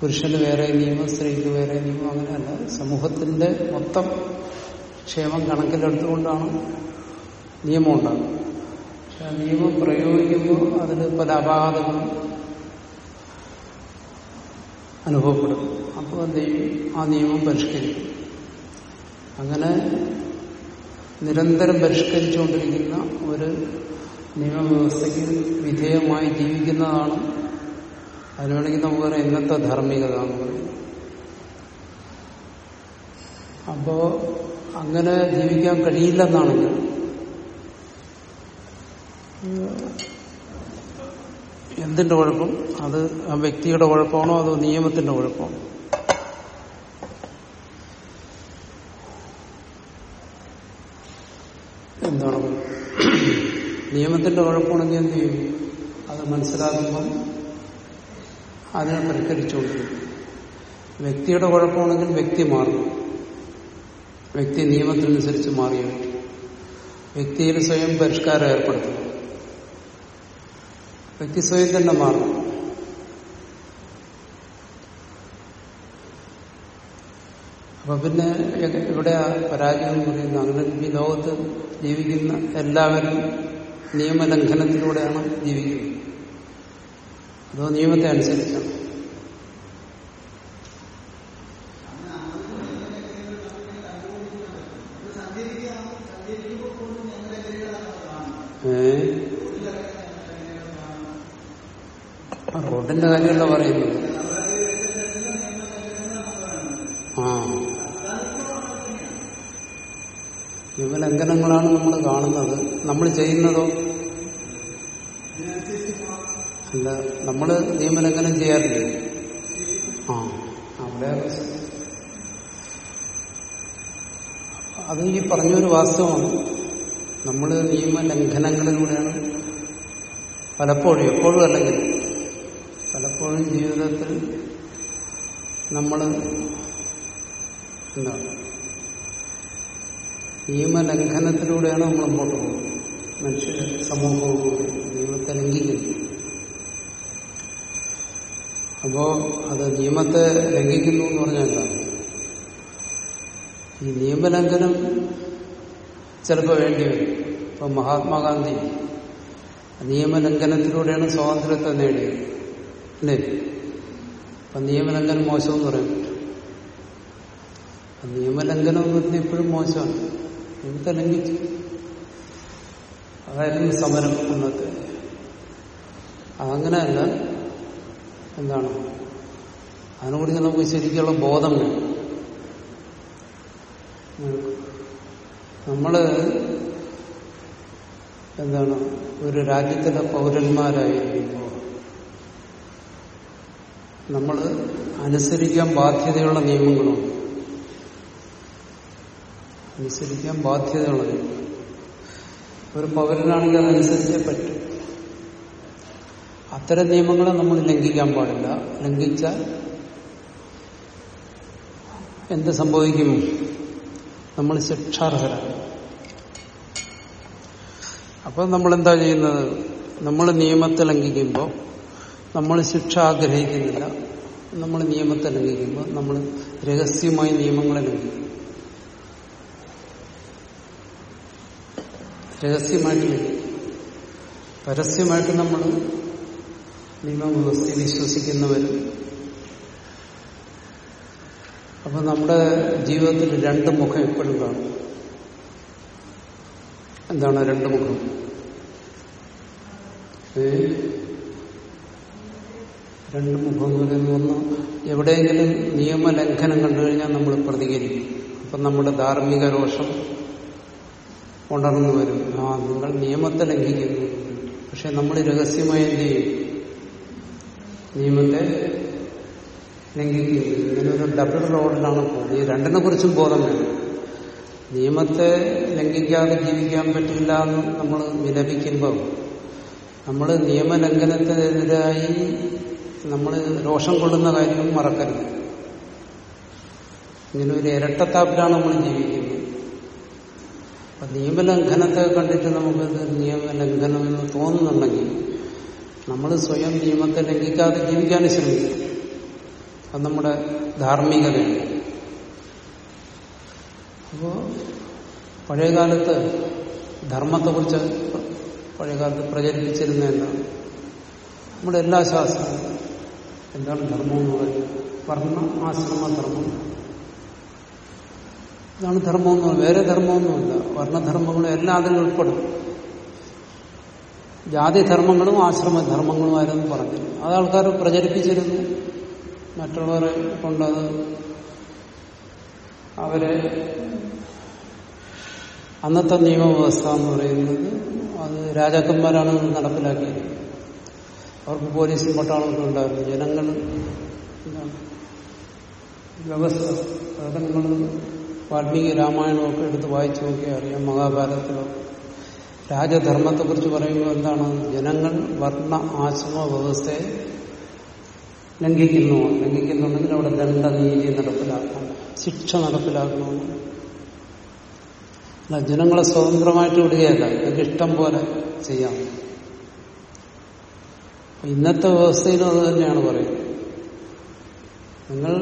പുരുഷന് വേറെ നിയമം സ്ത്രീക്ക് വേറെ നിയമം അങ്ങനെയല്ല സമൂഹത്തിന്റെ മൊത്തം ക്ഷേമം കണക്കിലെടുത്തുകൊണ്ടാണ് നിയമം ഉണ്ടാകുന്നത്. പക്ഷെ ആ നിയമം പ്രയോഗിക്കുമ്പോൾ അതിന് പല അപാകതകളും അനുഭവപ്പെടും. അപ്പോൾ എന്ത് ആ നിയമം പരിഷ്കരിക്കും. അങ്ങനെ നിരന്തരം പരിഷ്കരിച്ചുകൊണ്ടിരിക്കുന്ന ഒരു നിയമവ്യവസ്ഥയ്ക്ക് വിധേയമായി ജീവിക്കുന്നതാണ് അതിന് വേണമെങ്കിൽ നമുക്ക് പറയാം ഇന്നത്തെ ധാർമ്മികത എന്ന് പറയും അപ്പോ അങ്ങനെ ജീവിക്കാൻ കഴിയില്ലെന്നാണെങ്കിൽ എന്തിന്റെ കുഴപ്പം? അത് ആ വ്യക്തിയുടെ കുഴപ്പമാണോ അതോ നിയമത്തിന്റെ കുഴപ്പമാണോ? എന്താണ്? നിയമത്തിന്റെ കുഴപ്പമാണെങ്കിൽ എന്ത് ചെയ്യും? അത് മനസ്സിലാക്കുമ്പം അതിനെ പരിഹരിച്ചുകൊണ്ടിരിക്കും. വ്യക്തിയുടെ കുഴപ്പമാണെങ്കിൽ വ്യക്തി മാറും വ്യക്തി നിയമത്തിനനുസരിച്ച് മാറിയ വ്യക്തിയിൽ സ്വയം പരിഷ്കാരം ഏർപ്പെടുത്തും വ്യക്തി സ്വയം തന്നെ മാറും അപ്പൊ പിന്നെ ഇവിടെ പരാജയം എന്ന് പറയുന്നത് അങ്ങനെ ഈ ലോകത്ത് ജീവിക്കുന്ന എല്ലാവരും നിയമലംഘനത്തിലൂടെയാണ് ജീവിക്കുന്നത്. അതോ നിയമത്തെ അനുസരിച്ചാണ്. റോഡിന്റെ കാര്യമല്ല പറയുന്നത്. ആ. നിയമലംഘനങ്ങളാണ് നമ്മൾ കാണുന്നത്. നമ്മൾ ചെയ്യുന്നതോ? അല്ല നമ്മൾ നിയമലംഘനം ചെയ്യാറില്ലേ? ആ അവിടെ അത് ഈ പറഞ്ഞൊരു വാസ്തവമാണ്. നമ്മൾ നിയമലംഘനങ്ങളിലൂടെയാണ് പലപ്പോഴും എപ്പോഴും അല്ലെങ്കിൽ പലപ്പോഴും ജീവിതത്തിൽ നമ്മൾ എന്താണ് നിയമലംഘനത്തിലൂടെയാണ് നമ്മൾ മുമ്പോട്ട് പോകുന്നത്. മനുഷ്യ സമൂഹവും നിയമത്തെ ലംഘിക്കുന്നു. അപ്പോ അത് നിയമത്തെ ലംഘിക്കുന്നു എന്ന് എന്താണ് ഈ നിയമലംഘനം ചിലപ്പോൾ വേണ്ടി വരും. ഇപ്പൊ മഹാത്മാഗാന്ധി നിയമലംഘനത്തിലൂടെയാണ് സ്വാതന്ത്ര്യത്തെ നേടിയത്. അല്ലേ? അപ്പൊ നിയമലംഘനം മോശമെന്ന് പറയാൻ പറ്റും. നിയമലംഘനം എന്ന് പറഞ്ഞാൽ എപ്പോഴും മോശമാണ്. നിയമത്തെ ലംഘിച്ചു അതായിരുന്നു സമരം അന്നത്തെ അതങ്ങനെയല്ല എന്താണ്? അതിനോട് നമുക്ക് ശരിക്കുള്ള ബോധം വേണം. നമ്മൾ എന്താണ്? ഒരു രാജ്യത്തിലെ പൗരന്മാരായിരിക്കുമ്പോൾ നമ്മൾ അനുസരിക്കാൻ ബാധ്യതയുള്ള നിയമങ്ങളുണ്ട്. അനുസരിക്കാൻ ബാധ്യതയുള്ളത്. ഒരു പൗരനാണെങ്കിൽ അതനുസരിച്ചേ പറ്റും. അത്തരം നിയമങ്ങളെ നമ്മൾ ലംഘിക്കാൻ പാടില്ല. ലംഘിച്ചാൽ എന്ത് സംഭവിക്കും? നമ്മൾ ശിക്ഷാർഹരാണ്. അപ്പോൾ നമ്മൾ എന്താ ചെയ്യുന്നത്? നമ്മൾ നിയമത്തെ ലംഘിക്കുമ്പോൾ നമ്മൾ ശിക്ഷ ആഗ്രഹിക്കുന്നില്ല. നമ്മൾ നിയമത്തെ ലംഘിക്കുമ്പോൾ നമ്മൾ രഹസ്യമായി നിയമങ്ങളെ ലംഘിക്കും രഹസ്യമായിട്ട് വരും. പരസ്യമായിട്ട് നമ്മൾ നിയമവ്യവസ്ഥയിൽ വിശ്വസിക്കുന്നവരും. അപ്പൊ നമ്മുടെ ജീവിതത്തിൽ രണ്ട് മുഖം എപ്പോഴും കാണും. എന്താണ് രണ്ട് മുഖം? രണ്ട് മുഖം എന്ന് പറയുന്ന എവിടെയെങ്കിലും നിയമലംഘനം കണ്ടുകഴിഞ്ഞാൽ നമ്മൾ പ്രതികരിക്കും. അപ്പം നമ്മുടെ ധാർമ്മിക രോഷം ഉണർന്നു വരും. ആ നിങ്ങൾ നിയമത്തെ ലംഘിക്കുന്നു പക്ഷെ നമ്മൾ രഹസ്യമായി എന്ത് ചെയ്യും? നിയമത്തെ ലംഘിക്കുന്നു ഇങ്ങനെ ഒരു ഡബിൾ റോഡിലാണ് പോകുന്നത്. ഈ രണ്ടിനെ കുറിച്ചും ബോധം വേണം. നിയമത്തെ ലംഘിക്കാതെ ജീവിക്കാൻ പറ്റില്ല എന്ന് നമ്മൾ വിലപിക്കുമ്പോൾ നമ്മൾ നിയമലംഘനത്തിനെതിരായി നമ്മൾ രോഷം കൊള്ളുന്ന കാര്യം മറക്കരുത്. ഇങ്ങനെ ഒരു ഇരട്ടത്താപ്പിലാണ് നമ്മൾ ജീവിക്കുന്നത്. നിയമലംഘനത്തെ കണ്ടിട്ട് നമുക്കത് നിയമലംഘനം എന്ന് തോന്നുന്നുണ്ടെങ്കിൽ നമ്മൾ സ്വയം നിയമത്തെ ലംഘിക്കാതെ ജീവിക്കാൻ ശ്രമിക്കും. അത് നമ്മുടെ ധാർമ്മികതയാണ്. അപ്പോ പഴയകാലത്ത് ധർമ്മത്തെക്കുറിച്ച് പഴയകാലത്ത് പ്രചരിപ്പിച്ചിരുന്ന എന്താണ്? നമ്മുടെ എല്ലാ ശാസ്ത്രങ്ങളും എന്താണ് ധർമ്മം എന്ന് പറയുന്നത്? വർണ ആശ്രമ ധർമ്മം ഇതാണ് ധർമ്മമൊന്നും വേറെ ധർമ്മമൊന്നുമില്ല. വർണധർമ്മങ്ങളും എല്ലാം അതിൽ ഉൾപ്പെടും. ജാതിധർമ്മങ്ങളും ആശ്രമധർമ്മങ്ങളുമായിരുന്നു പറഞ്ഞു അത് ആൾക്കാർ പ്രചരിപ്പിച്ചിരുന്നു. മറ്റുള്ളവരെ കൊണ്ടത് അവരെ അന്നത്തെ നിയമവ്യവസ്ഥ എന്ന് പറയുന്നത് അത് രാജാക്കന്മാരാണ് നടപ്പിലാക്കിയത്. അവർക്ക് പോലീസും പട്ടാളമൊക്കെ ഉണ്ടായിരുന്നു. ജനങ്ങൾ വ്യവസ്ഥ നിങ്ങൾ വാൽമീകി രാമായണമൊക്കെ എടുത്ത് വായിച്ചു നോക്കിയാൽ അറിയാം മഹാഭാരതത്തിലൊക്കെ രാജധർമ്മത്തെക്കുറിച്ച് പറയുമ്പോൾ എന്താണ്? ജനങ്ങൾ വർണ ആശ്രമ വ്യവസ്ഥയെ ലംഘിക്കുന്നു. ലംഘിക്കുന്നുണ്ടെങ്കിൽ അവിടെ ദണ്ഡനീതി നടപ്പിലാക്കണം ശിക്ഷ നടപ്പിലാക്കണം. അല്ല ജനങ്ങളെ സ്വതന്ത്രമായിട്ട് വിടുകയല്ല എനിക്ക് ഇഷ്ടം പോലെ ചെയ്യാം. ഇന്നത്തെ വ്യവസ്ഥയിലും അത് തന്നെയാണ് പറയുന്നത്. നിങ്ങൾ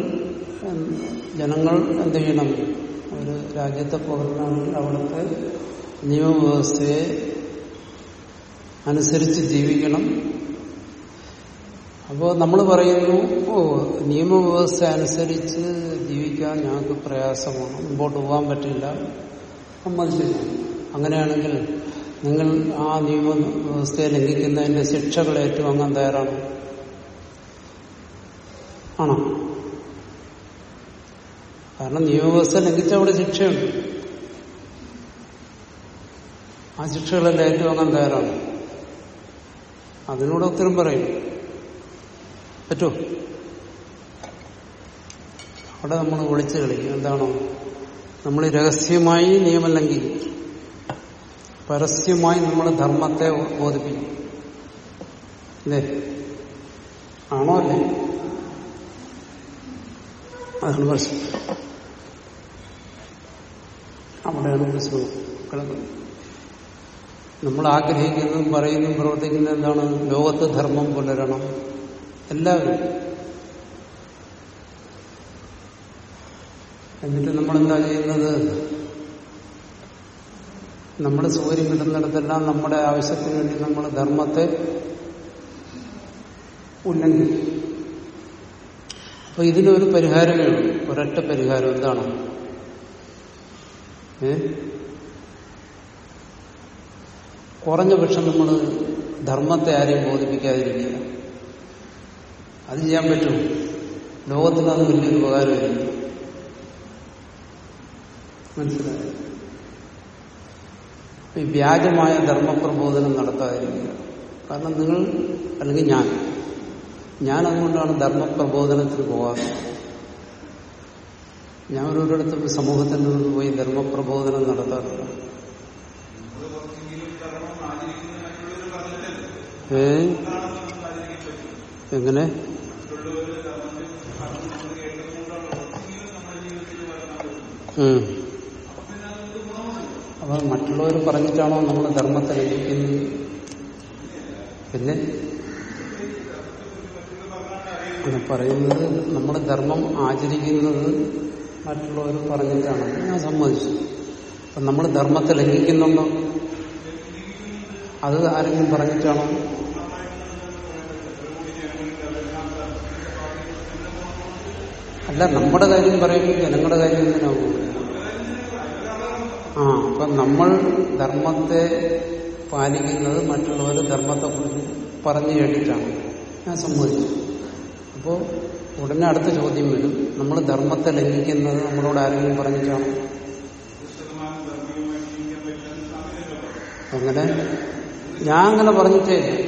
ജനങ്ങൾ എന്ത് ചെയ്യണം? ഒരു രാജ്യത്തെ പൗരനാണെങ്കിൽ അവിടുത്തെ നിയമവ്യവസ്ഥയെ അനുസരിച്ച് ജീവിക്കണം. അപ്പോൾ നമ്മൾ പറയുന്നു ഓ നിയമവ്യവസ്ഥ അനുസരിച്ച് ജീവിക്കാൻ ഞങ്ങൾക്ക് പ്രയാസമാണ്. മുമ്പോട്ട് പോകാൻ പറ്റില്ല. സമ്മതിച്ചില്ല അങ്ങനെയാണെങ്കിൽ നിങ്ങൾ ആ നിയമവ്യവസ്ഥയെ ലംഘിക്കുന്നതിന്റെ ശിക്ഷകൾ ഏറ്റുവാങ്ങാൻ തയ്യാറാണ്? ആണോ? കാരണം നിയമവ്യവസ്ഥ ലംഘിച്ച അവിടെ ശിക്ഷയുണ്ട്. ആ ശിക്ഷകളെല്ലാം ഏറ്റുവാങ്ങാൻ തയ്യാറാണ്. അതിനോട് ഉത്തരം പറയും. പറ്റോ. അവിടെ നമ്മൾ ഒളിച്ചു കളിക്കും. എന്താണോ? നമ്മൾ രഹസ്യമായി നിയമം ലംഘിക്കും പരസ്യമായി നമ്മൾ ധർമ്മത്തെ ബോധിപ്പിക്കും. അല്ലേ ആണോ അല്ലേ? അതാണ് പ്രശ്നം. അവിടെയാണ് പ്രശ്നം കിടക്കുന്നത് നമ്മൾ ആഗ്രഹിക്കുന്നതും പറയുന്നതും പ്രവർത്തിക്കുന്നതും എന്താണ്? ലോകത്ത് ധർമ്മം പുലരണം. എല്ലാവരും. എന്നിട്ട് നമ്മളെന്താ ചെയ്യുന്നത്? നമ്മൾ സൗകര്യം കിട്ടുന്നിടത്തെല്ലാം നമ്മുടെ ആവശ്യത്തിന് വേണ്ടി നമ്മൾ ധർമ്മത്തെ ഉല്ലംഘിക്കും. അപ്പൊ ഇതിനൊരു പരിഹാരമേ ഉള്ളൂ. ഒരൊറ്റ പരിഹാരം എന്താണ്? കുറഞ്ഞ പക്ഷം നമ്മൾ ധർമ്മത്തെ ആരെയും ബോധിപ്പിക്കാതിരിക്കുക അത് ചെയ്യാൻ പറ്റും. ലോകത്തിന് അത് വലിയൊരു ഉപകാരമായിരിക്കും. മനസ്സിലായി? ഈ വ്യാജമായ ധർമ്മപ്രബോധനം നടത്താതിരിക്കുക. കാരണം നിങ്ങൾ അല്ലെങ്കിൽ ഞാൻ ഞാൻ അതുകൊണ്ടാണ് ധർമ്മപ്രബോധനത്തിന് പോകാറ് ഞാൻ ഓരോരിടത്തും സമൂഹത്തിൽ നിന്ന് പോയി ധർമ്മപ്രബോധനം നടത്താറില്ല ഏ? എങ്ങനെ? അപ്പൊ മറ്റുള്ളവർ പറഞ്ഞിട്ടാണോ നമ്മൾ ധർമ്മത്തെ ലഭിക്കുന്നത് പിന്നെ? പിന്നെ പറയുന്നത് നമ്മൾ ധർമ്മം ആചരിക്കുന്നത് മറ്റുള്ളവർ പറഞ്ഞിട്ടാണ്. ഞാൻ സമ്മതിച്ചു. അപ്പൊ നമ്മൾ ധർമ്മത്തെ ലംഘിക്കുന്നുണ്ടോ? അത് ആരെങ്കിലും പറഞ്ഞിട്ടാണോ? അല്ല നമ്മുടെ കാര്യം പറയുമ്പോൾ ജനങ്ങളുടെ കാര്യം എന്തിനാവും ആ അപ്പൊ നമ്മൾ ധർമ്മത്തെ പാലിക്കുന്നത് മറ്റുള്ളവർ ധർമ്മത്തെ പറഞ്ഞു കേട്ടിട്ടാണ്. ഞാൻ സമ്മതിച്ചു. അപ്പോൾ ഉടനെ അടുത്ത ചോദ്യം വരും. നമ്മൾ ധർമ്മത്തെ ലംഘിക്കുന്നത് നമ്മളോട് ആരെങ്കിലും പറഞ്ഞിട്ടാണ് അങ്ങനെ? ഞാൻ അങ്ങനെ പറഞ്ഞിട്ടേ.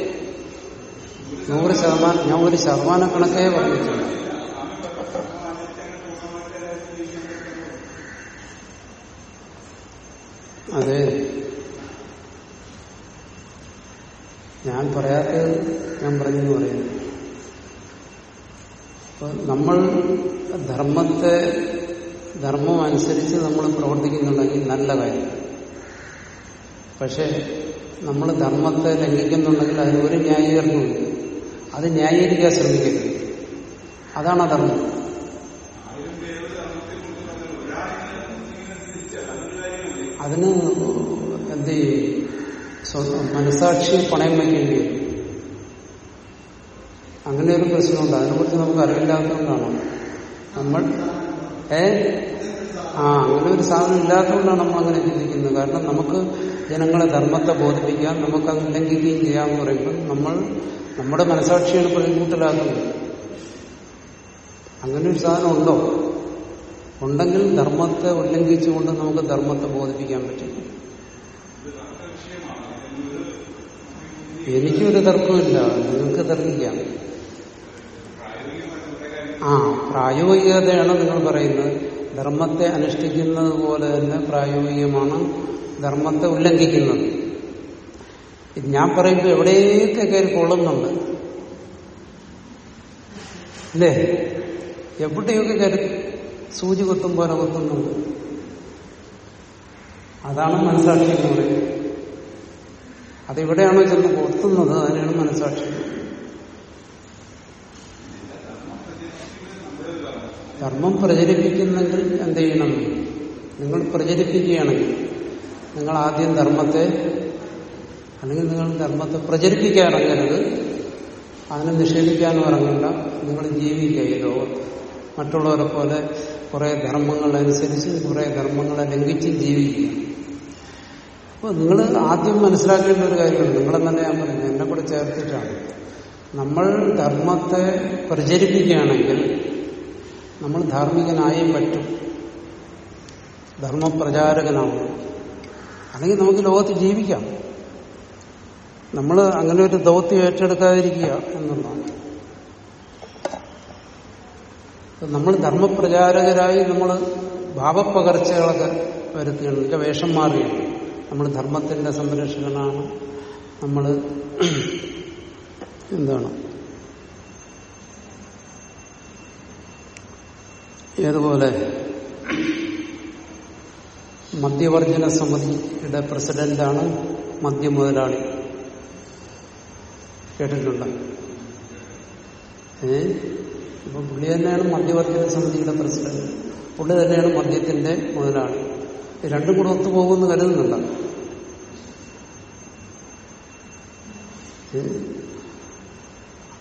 നൂറ് ശതമാനം ഞാൻ ഒരു ശതമാനം കണക്കേ പറഞ്ഞിട്ടില്ല. അതെ. ഞാൻ പറയാത്തത് ഞാൻ പറഞ്ഞെന്ന് പറയുന്നു നമ്മൾ ധർമ്മത്തെ ധർമ്മം അനുസരിച്ച് നമ്മൾ പ്രവർത്തിക്കുന്നുണ്ടെങ്കിൽ നല്ല കാര്യം. പക്ഷെ നമ്മൾ ധർമ്മത്തെ ലംഘിക്കുന്നുണ്ടെങ്കിൽ അതിനൊരു ന്യായീകരണമില്ല അത് ന്യായീകരിക്കാൻ ശ്രമിക്കരുത്. അതാണ് ധർമ്മം. അതിന് എന്ത് മനസാക്ഷി പണയം വയ്ക്കേണ്ടി വരും. അങ്ങനെ ഒരു പ്രശ്നമുണ്ട്. അതിനെക്കുറിച്ച് നമുക്ക് അറിവില്ലാത്തതുകൊണ്ടാണ് നമ്മൾ ഏ? ആ അങ്ങനെ ഒരു സാധനം ഇല്ലാത്തതുകൊണ്ടാണ് നമ്മൾ അങ്ങനെ ചിന്തിക്കുന്നത്. കാരണം നമുക്ക് ജനങ്ങളെ ധർമ്മത്തെ ബോധിപ്പിക്കാം നമുക്ക് ലംഘിക്കുകയും ചെയ്യാമെന്ന് പറയുമ്പോൾ നമ്മൾ നമ്മുടെ മനസാക്ഷിയാണ് പ്രതികൂട്ടലാക്കുന്നത് അങ്ങനെ ഒരു സാധനം ഉണ്ടോ? ഉണ്ടെങ്കിൽ ധർമ്മത്തെ ഉല്ലംഘിച്ചുകൊണ്ട് നമുക്ക് ധർമ്മത്തെ ബോധിപ്പിക്കാൻ പറ്റും എനിക്കൊരു തർക്കമില്ല നിങ്ങൾക്ക് തർക്കിക്കാം. ആ പ്രായോഗികതയാണ് നിങ്ങൾ പറയുന്നത്. ധർമ്മത്തെ അനുഷ്ഠിക്കുന്നത് പോലെ തന്നെ പ്രായോഗികമാണ് ധർമ്മത്തെ ഉല്ലംഘിക്കുന്നത്. ഞാൻ പറയുമ്പോൾ എവിടെയൊക്കെ കയറി കൊള്ളുന്നുണ്ട്? അല്ലേ? എവിടെയൊക്കെ കയറി സൂചി കുത്തും പോലെ കുത്തുന്നുണ്ട്? അതാണ് മനസ്സാക്ഷിക്കുന്നത് അതെവിടെയാണോ ചെന്ന് കൊത്തുന്നത് അതിനാണ് മനസ്സാക്ഷി ധർമ്മം പ്രചരിപ്പിക്കുന്നെങ്കിൽ എന്ത് ചെയ്യണം? നിങ്ങൾ പ്രചരിപ്പിക്കുകയാണെങ്കിൽ നിങ്ങൾ ആദ്യം ധർമ്മത്തെ അല്ലെങ്കിൽ നിങ്ങൾ ധർമ്മത്തെ പ്രചരിപ്പിക്കാൻ ഇറങ്ങരുത്. അതിനെ നിഷേധിക്കാനും പറഞ്ഞില്ല നിങ്ങൾ ജീവിക്കുക ഈ ലോകത്ത്. മറ്റുള്ളവരെ പോലെ കുറെ ധർമ്മങ്ങളനുസരിച്ച് കുറെ ധർമ്മങ്ങളെ ലംഘിച്ച് ജീവിക്കുക. അപ്പൊ നിങ്ങൾ ആദ്യം മനസ്സിലാക്കേണ്ട ഒരു കാര്യമുണ്ട്. തന്നെ ഞാൻ പറഞ്ഞു എന്നെ കൂടെ ചേർത്തിട്ടാണ്. നമ്മൾ ധർമ്മത്തെ പ്രചരിപ്പിക്കുകയാണെങ്കിൽ നമ്മൾ ധാർമ്മികനായേ പറ്റും. ധർമ്മപ്രചാരകനാവും. അല്ലെങ്കിൽ നമുക്ക് ലോകത്ത് ജീവിക്കാം. നമ്മൾ അങ്ങനെ ഒരു ദൗത്യം ഏറ്റെടുക്കാതിരിക്കുക എന്നുള്ളതാണ്. നമ്മൾ ധർമ്മപ്രചാരകരായി നമ്മൾ ഭാവപ്പകർച്ചകളൊക്കെ വരുത്തുകയാണ്. എന്റെ വേഷം മാറുകയാണ് നമ്മൾ ധർമ്മത്തിന്റെ സംരക്ഷകനാണ്. നമ്മൾ എന്താണ്? ഏതുപോലെ മദ്യവർജന സമിതിയുടെ പ്രസിഡന്റാണ് മദ്യ മുതലാളി കേട്ടിട്ടുണ്ട്. ഏ? ഇപ്പൊ പുള്ളി തന്നെയാണ് മദ്യവർജന സമിതിയുടെ പ്രസിഡന്റ്. പുള്ളി തന്നെയാണ് മദ്യത്തിന്റെ മുതലാളി. രണ്ടും കൂടെ ഒത്തുപോകുമെന്ന് കരുതുന്നുണ്ട്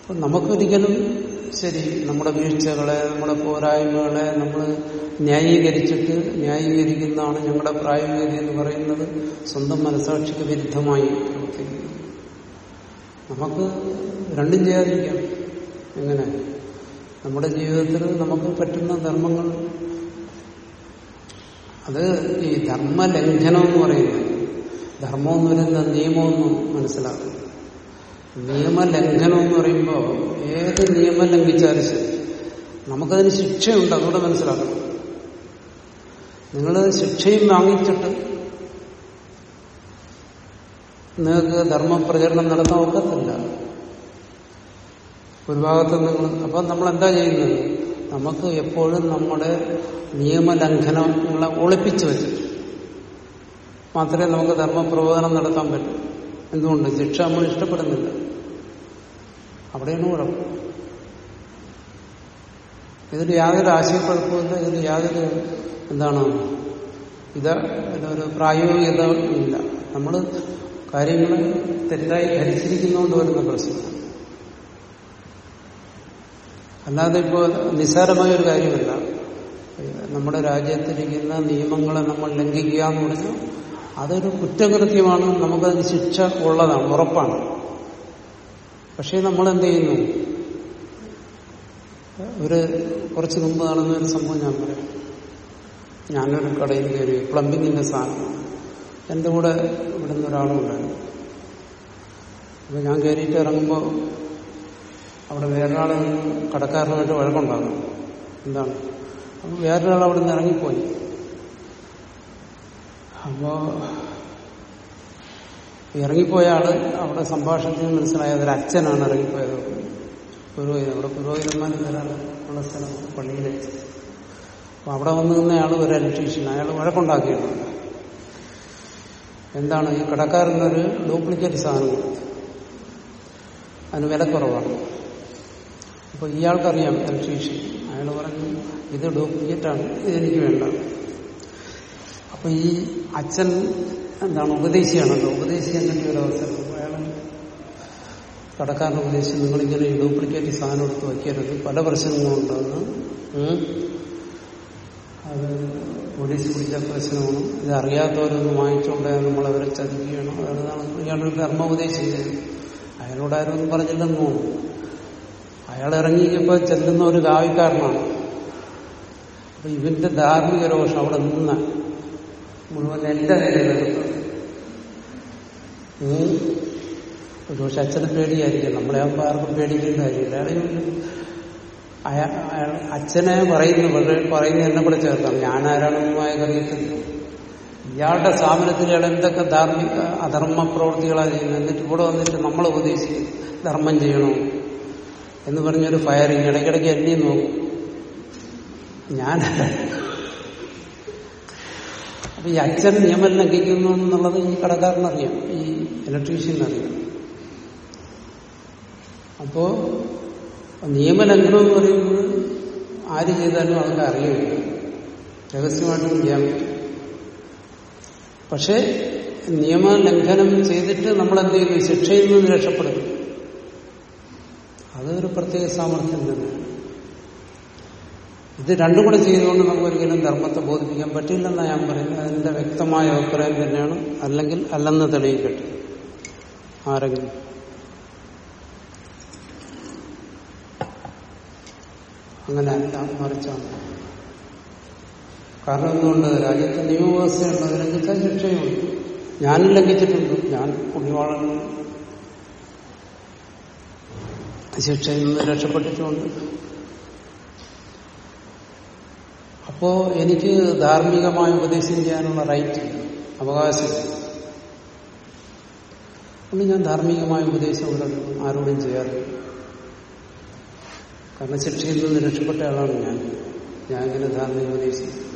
അപ്പൊ നമുക്കൊരിക്കലും ശരി നമ്മുടെ വീഴ്ചകളെ നമ്മുടെ പോരായ്മകളെ നമ്മൾ ന്യായീകരിച്ചിട്ട് ന്യായീകരിക്കുന്നതാണ് ഞങ്ങളുടെ പ്രായോഗികത എന്ന് പറയുന്നത്. സ്വന്തം മനസാക്ഷിക്ക് വിരുദ്ധമായി പ്രവർത്തിക്കുന്നു നമുക്ക് രണ്ടും ചെയ്യാതിരിക്കാം. എങ്ങനെ? നമ്മുടെ ജീവിതത്തിൽ നമുക്ക് പറ്റുന്ന ധർമ്മങ്ങൾ അത് ഈ ധർമ്മലംഘനം എന്ന് പറയുന്നത്. ധർമ്മം എന്ന് പറയുന്ന നിയമമൊന്നും മനസ്സിലാക്കും നിയമലംഘനം എന്ന് പറയുമ്പോൾ ഏത് നിയമം ലംഘിച്ചാലും ശരി. നമുക്കതിന് ശിക്ഷയുണ്ട് അതുകൂടെ മനസ്സിലാക്കണം. നിങ്ങൾ ശിക്ഷയും വാങ്ങിച്ചിട്ട് നിങ്ങൾക്ക് ധർമ്മപ്രചരണം നടത്താൻ ഒക്കത്തില്ല. ഒരു ഭാഗത്ത് നിങ്ങൾ അപ്പം നമ്മൾ എന്താ ചെയ്യുന്നത്? നമുക്ക് എപ്പോഴും നമ്മുടെ നിയമലംഘനങ്ങളെ ഒളിപ്പിച്ചു വെച്ചു മാത്രമേ നമുക്ക് ധർമ്മപ്രബോധനം നടത്താൻ പറ്റൂ. എന്തുകൊണ്ട്? ശിക്ഷ നമ്മൾ ഇഷ്ടപ്പെടുന്നില്ല. അവിടെയാണ് കുഴപ്പം. ഇതിൽ യാതൊരു ആശയക്കുഴപ്പമില്ല ഇതിൽ യാതൊരു എന്താണ്? ഇത് ഒരു പ്രായോഗികത ഇല്ല. നമ്മൾ കാര്യങ്ങൾ തെറ്റായി ധരിച്ചിരിക്കുന്നതുകൊണ്ട് വരുന്ന പ്രശ്നം അല്ലാതെ ഇപ്പോൾ നിസ്സാരമായ ഒരു കാര്യമല്ല. നമ്മുടെ രാജ്യത്തിരിക്കുന്ന നിയമങ്ങളെ നമ്മൾ ലംഘിക്കുക എന്ന് പറഞ്ഞാൽ അതൊരു കുറ്റകൃത്യമാണ്. നമുക്കതിന് ശിക്ഷ ഉള്ളതാണ് ഉറപ്പാണ്. പക്ഷേ നമ്മൾ എന്ത് ചെയ്യുന്നു? ഒരു കുറച്ച് മുമ്പ് നടന്ന ഒരു സംഭവം ഞാൻ പറയാം. ഞാനൊരു കടയിൽ കയറി പ്ലംബിങ്ങിന്റെ സാധനം. എന്റെ കൂടെ ഇവിടുന്ന് ഒരാളുണ്ടായിരുന്നു. അപ്പൊ ഞാൻ കയറിയിട്ട് ഇറങ്ങുമ്പോൾ അവിടെ വേറൊരാൾ കടക്കാരനുമായിട്ട് വഴക്കുണ്ടാകും എന്താണ്? അപ്പൊ വേറൊരാൾ അവിടെ നിന്ന് ഇറങ്ങിപ്പോയി. അപ്പോ ഇറങ്ങിപ്പോയ ആൾ അവിടെ സംഭാഷണത്തിൽ മനസ്സിലായ ഒരു അച്ഛനാണ് ഇറങ്ങിപ്പോയത്. പുരോഹിതൻ അവിടെ പുരോഹിതന്മാർ വരാൻ ഉള്ള സ്ഥലം പള്ളിയിലെ അപ്പൊ അവിടെ വന്നു നിന്നയാൾ ഒരു ഇലക്ട്രീഷ്യൻ അയാൾ വഴക്കുണ്ടാക്കിയിട്ടുണ്ട്. എന്താണ്? ഈ കടക്കാരനൊരു ഡ്യൂപ്ലിക്കേറ്റ് സാധനം കൊടുത്തു. അതിന് വില കുറവാണ് അപ്പൊ ഇയാൾക്കറിയാം കൺഫ്യൂഷൻ അയാൾ പറഞ്ഞു ഇത് ഡ്യൂപ്ലിക്കേറ്റാണ് ഇതെനിക്ക് വേണ്ട. അപ്പൊ ഈ അച്ഛൻ എന്താണ് ഉപദേശിയാണല്ലോ ഉപദേശിക്കാൻ കിട്ടിയ ഒരു അവസരം അയാൾ കടക്കാരൻ ഉപദേശിച്ച് നിങ്ങളിങ്ങനെ ഈ ഡ്യൂപ്ലിക്കേറ്റ് സാധനം എടുത്ത് വയ്ക്കരുത് പല പ്രശ്നങ്ങളും ഉണ്ടെന്ന് അത് പോലീസ് പിടിച്ച പ്രശ്നമാണ്. ഇത് അറിയാത്തവരൊന്നും നമ്മൾ അവരെ ചതിക്കുകയാണ്. അതാണ് ഇയാളൊരു ധർമ്മോപദേശം ചെയ്തു അയാളോട് ആരും ഒന്നും പറഞ്ഞില്ലെന്ന്? തോന്നുന്നു അയാൾ ഇറങ്ങിയപ്പോ ചെല്ലുന്ന ഒരു കാവിക്കാരനാണ് അപ്പൊ ഇവന്റെ ധാർമ്മിക രോഷം അവിടെ നിന്ന് മുഴുവൻ എന്റെ നിലയിലെടുത്തത് പക്ഷെ അച്ഛനെ പേടിയായിരിക്കും. നമ്മളെ ആകുമ്പോൾ ആർക്കും പേടിക്കേണ്ട കാര്യമില്ല. അയാൾ അച്ഛനെ പറയുന്നു പറയുന്നത് പറയുന്ന എന്നെ കൂടെ ചേർത്താണ് ഞാൻ ആരാണെന്നും അയാൾക്കറിയത്തില്ല ഇയാളുടെ സ്ഥാപനത്തിൽ ഇയാൾ എന്തൊക്കെ ധാർമ്മിക അധർമ്മ പ്രവൃത്തികളാണ് ചെയ്യുന്നത്? എന്നിട്ട് ഇവിടെ വന്നിട്ട് നമ്മൾ ഉപദേശിക്കും. ധർമ്മം ചെയ്യണോ? എന്ന് പറഞ്ഞൊരു ഫയറിങ് ഇടയ്ക്കിടയ്ക്ക് എന്നെയും നോക്കും. ഞാൻ അപ്പൊ ഈ അച്ഛൻ നിയമം ലംഘിക്കുന്നു എന്നുള്ളത് ഈ കടക്കാരനറിയാം ഈ ഇലക്ട്രീഷ്യനറിയാം അപ്പോ നിയമലംഘനം എന്ന് പറയുന്നത് ആര് ചെയ്താലും ആൾക്കാർ അറിയില്ല. രഹസ്യമായിട്ടും ചെയ്യാൻ പറ്റും പക്ഷെ നിയമലംഘനം ചെയ്തിട്ട് നമ്മൾ എന്ത് ചെയ്യുന്നു ശിക്ഷയിൽ നിന്ന് രക്ഷപ്പെടുന്നു. അതൊരു പ്രത്യേക സാമർഥ്യം തന്നെയാണ് ഇത് രണ്ടും കൂടെ ചെയ്തുകൊണ്ട് നമുക്ക് ഒരിക്കലും ധർമ്മത്തെ ബോധിപ്പിക്കാൻ പറ്റില്ലെന്നാണ് ഞാൻ പറയുന്നത്. അതിന്റെ വ്യക്തമായ അഭിപ്രായം തന്നെയാണ്. അല്ലെങ്കിൽ അല്ലെന്ന് തെളിയിക്കട്ടെ. ആരെങ്കിലും? അങ്ങനെ അല്ല മറിച്ചാണ്. കാരണം എന്തുകൊണ്ട്? രാജ്യത്തെ നിയമവ്യവസ്ഥയുണ്ട്. അത് ലംഘിച്ചാൽ ശിക്ഷയുണ്ട് ഞാനും ലംഘിച്ചിട്ടുണ്ട്. ഞാൻ കുടിവാളൻ ശിക്ഷയിൽ നിന്ന് രക്ഷപ്പെട്ടിട്ടുണ്ട്. അപ്പോ എനിക്ക് ധാർമ്മികമായ ഉപദേശം ചെയ്യാനുള്ള റൈറ്റ് അവകാശം. അതുകൊണ്ട് ഞാൻ ധാർമ്മികമായ ഉപദേശം ആരോടും ചെയ്യാറില്ല. കാരണം ശിക്ഷയിൽ നിന്ന് രക്ഷപ്പെട്ട ആളാണ് ഞാൻ. ഞാൻ ഇങ്ങനെ ധാർമ്മിക ഉപദേശം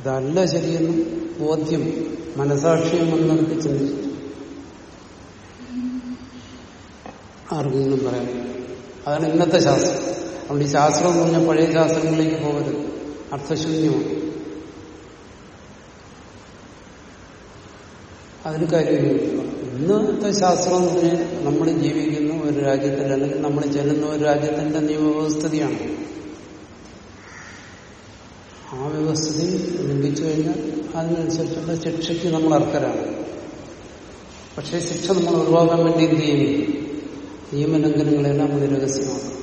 ഇതല്ല ശരിയെന്നും ബോധ്യം മനസാക്ഷിയും മുൻനിർത്തി ചിന്തിച്ചു ആർക്കെങ്കിലും പറയാം. അതാണ് ഇന്നത്തെ ശാസ്ത്രം. അതുകൊണ്ട് ഈ ശാസ്ത്രം എന്ന് പറഞ്ഞാൽ പഴയ ശാസ്ത്രങ്ങളിലേക്ക് പോകരുത്. അർത്ഥശൂന്യമാണ്. അതിന് കാര്യം ഇന്നത്തെ ശാസ്ത്രം എന്ന് നമ്മൾ ജീവിക്കുന്ന ഒരു രാജ്യത്തിന്റെ അല്ലെങ്കിൽ നമ്മൾ ചെല്ലുന്ന ഒരു രാജ്യത്തിന്റെ നിയമവ്യവസ്ഥിതിയാണ് ആ വ്യവസ്ഥിതി ലംഘിച്ചു കഴിഞ്ഞാൽ അതിനനുസരിച്ചുള്ള ശിക്ഷയ്ക്ക് നമ്മൾ അർഹരാണ്. പക്ഷേ ശിക്ഷ നമ്മൾ ഒഴിവാക്കാൻ വേണ്ടി എന്ത് ചെയ്യും? നിയമലംഘനങ്ങളെല്ലാം നമ്മൾ രഹസ്യമാണ്.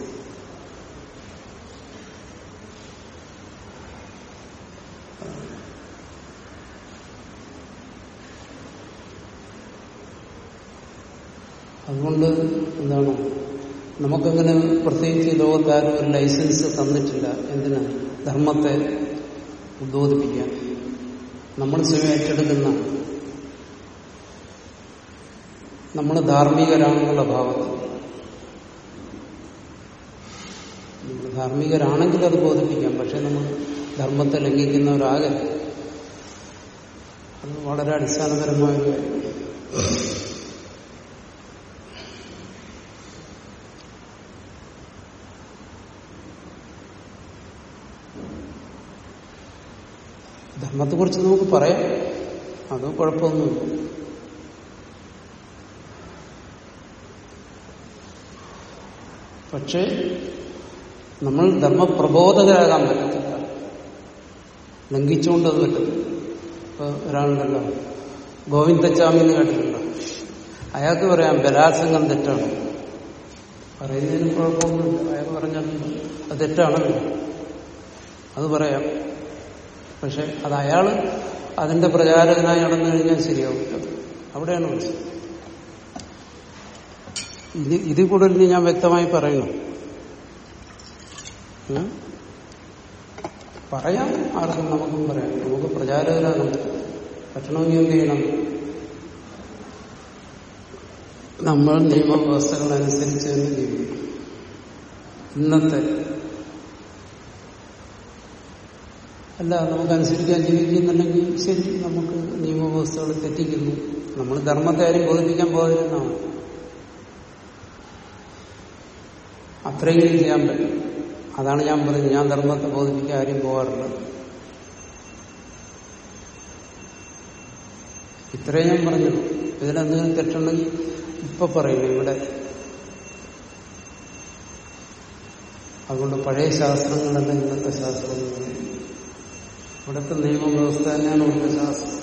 അതുകൊണ്ട് എന്താണ്? നമുക്കങ്ങനെ പ്രത്യേകിച്ച് ലോകത്ത് ആരും ഒരു ലൈസൻസ് തന്നിട്ടില്ല. എന്തിനാ? ധർമ്മത്തെ ഉദ്ബോധിപ്പിക്കാൻ. നമ്മൾ സ്വയം ഏറ്റെടുക്കുന്ന നമ്മൾ ധാർമ്മികരാണെന്നുള്ള ഭാവത്തിൽ. നമ്മൾ ധാർമ്മികരാണെങ്കിൽ അത് ബോധിപ്പിക്കാം പക്ഷെ നമ്മൾ ധർമ്മത്തെ ലംഘിക്കുന്നവരാകെ അത് വളരെ അടിസ്ഥാനപരമായ ഒരു ധർമ്മത്തെക്കുറിച്ച് നമുക്ക് പറയാം. അത് കുഴപ്പമൊന്നുമില്ല. പക്ഷേ നമ്മൾ ധർമ്മപ്രബോധകരാകാൻ പറ്റത്തില്ല. ലംഘിച്ചുകൊണ്ട് അത് പറ്റും. ഇപ്പൊ ഒരാളുണ്ടല്ലോ ഗോവിന്ദച്ചാമി എന്ന് കേട്ടിട്ടുണ്ടോ? അയാൾക്ക് പറയാം ബലാത്സംഗം തെറ്റാണ്. പറയുന്നതിന് കുഴപ്പമൊന്നുമില്ല. അയാൾ പറഞ്ഞാൽ അത് തെറ്റാണല്ലോ അത് പറയാം. പക്ഷെ അത് അയാൾ അതിന്റെ പ്രചാരകനായി നടന്നു കഴിഞ്ഞാൽ ശരിയാവില്ല അവിടെയാണ് മനസ്സിലായത് ഇത് കൂടുതൽ ഞാൻ വ്യക്തമായി പറയണം ഉം? പറയാം. ആർക്കും നമുക്കും പറയാം. നമുക്ക് പ്രചാരകരാണ് പറ്റും പറ്റണമെങ്കിൽ എന്ത് ചെയ്യണം? നമ്മൾ നിയമവ്യവസ്ഥകളനുസരിച്ച് തന്നെ ജീവിക്കും ഇന്നത്തെ അല്ല നമുക്ക് നമുക്കനുസരിക്കാൻ ജീവിക്കുന്നുണ്ടെങ്കിൽ ശരി നമുക്ക് നിയമവ്യവസ്ഥകൾ തെറ്റിക്കുന്നു. നമ്മൾ ധർമ്മത്തെ ആരും ബോധിപ്പിക്കാൻ പോകാതിരുന്നാണ് അത്രയെങ്കിലും ചെയ്യാൻ പറ്റും. അതാണ് ഞാൻ പറഞ്ഞത്. ഞാൻ ധർമ്മത്തെ ബോധിപ്പിക്കാൻ ആരും പോകാറില്ല ഇത്രയും ഞാൻ പറഞ്ഞു ഇതിലെന്തെങ്കിലും തെറ്റുണ്ടെങ്കിൽ ഇപ്പൊ പറയുന്നു ഇവിടെ. അതുകൊണ്ട് പഴയ ശാസ്ത്രങ്ങളല്ല ഇന്നത്തെ ശാസ്ത്രങ്ങൾ. ഇവിടുത്തെ നിയമവ്യവസ്ഥ തന്നെയാണ് ഇവിടുത്തെ ശാസ്ത്രം.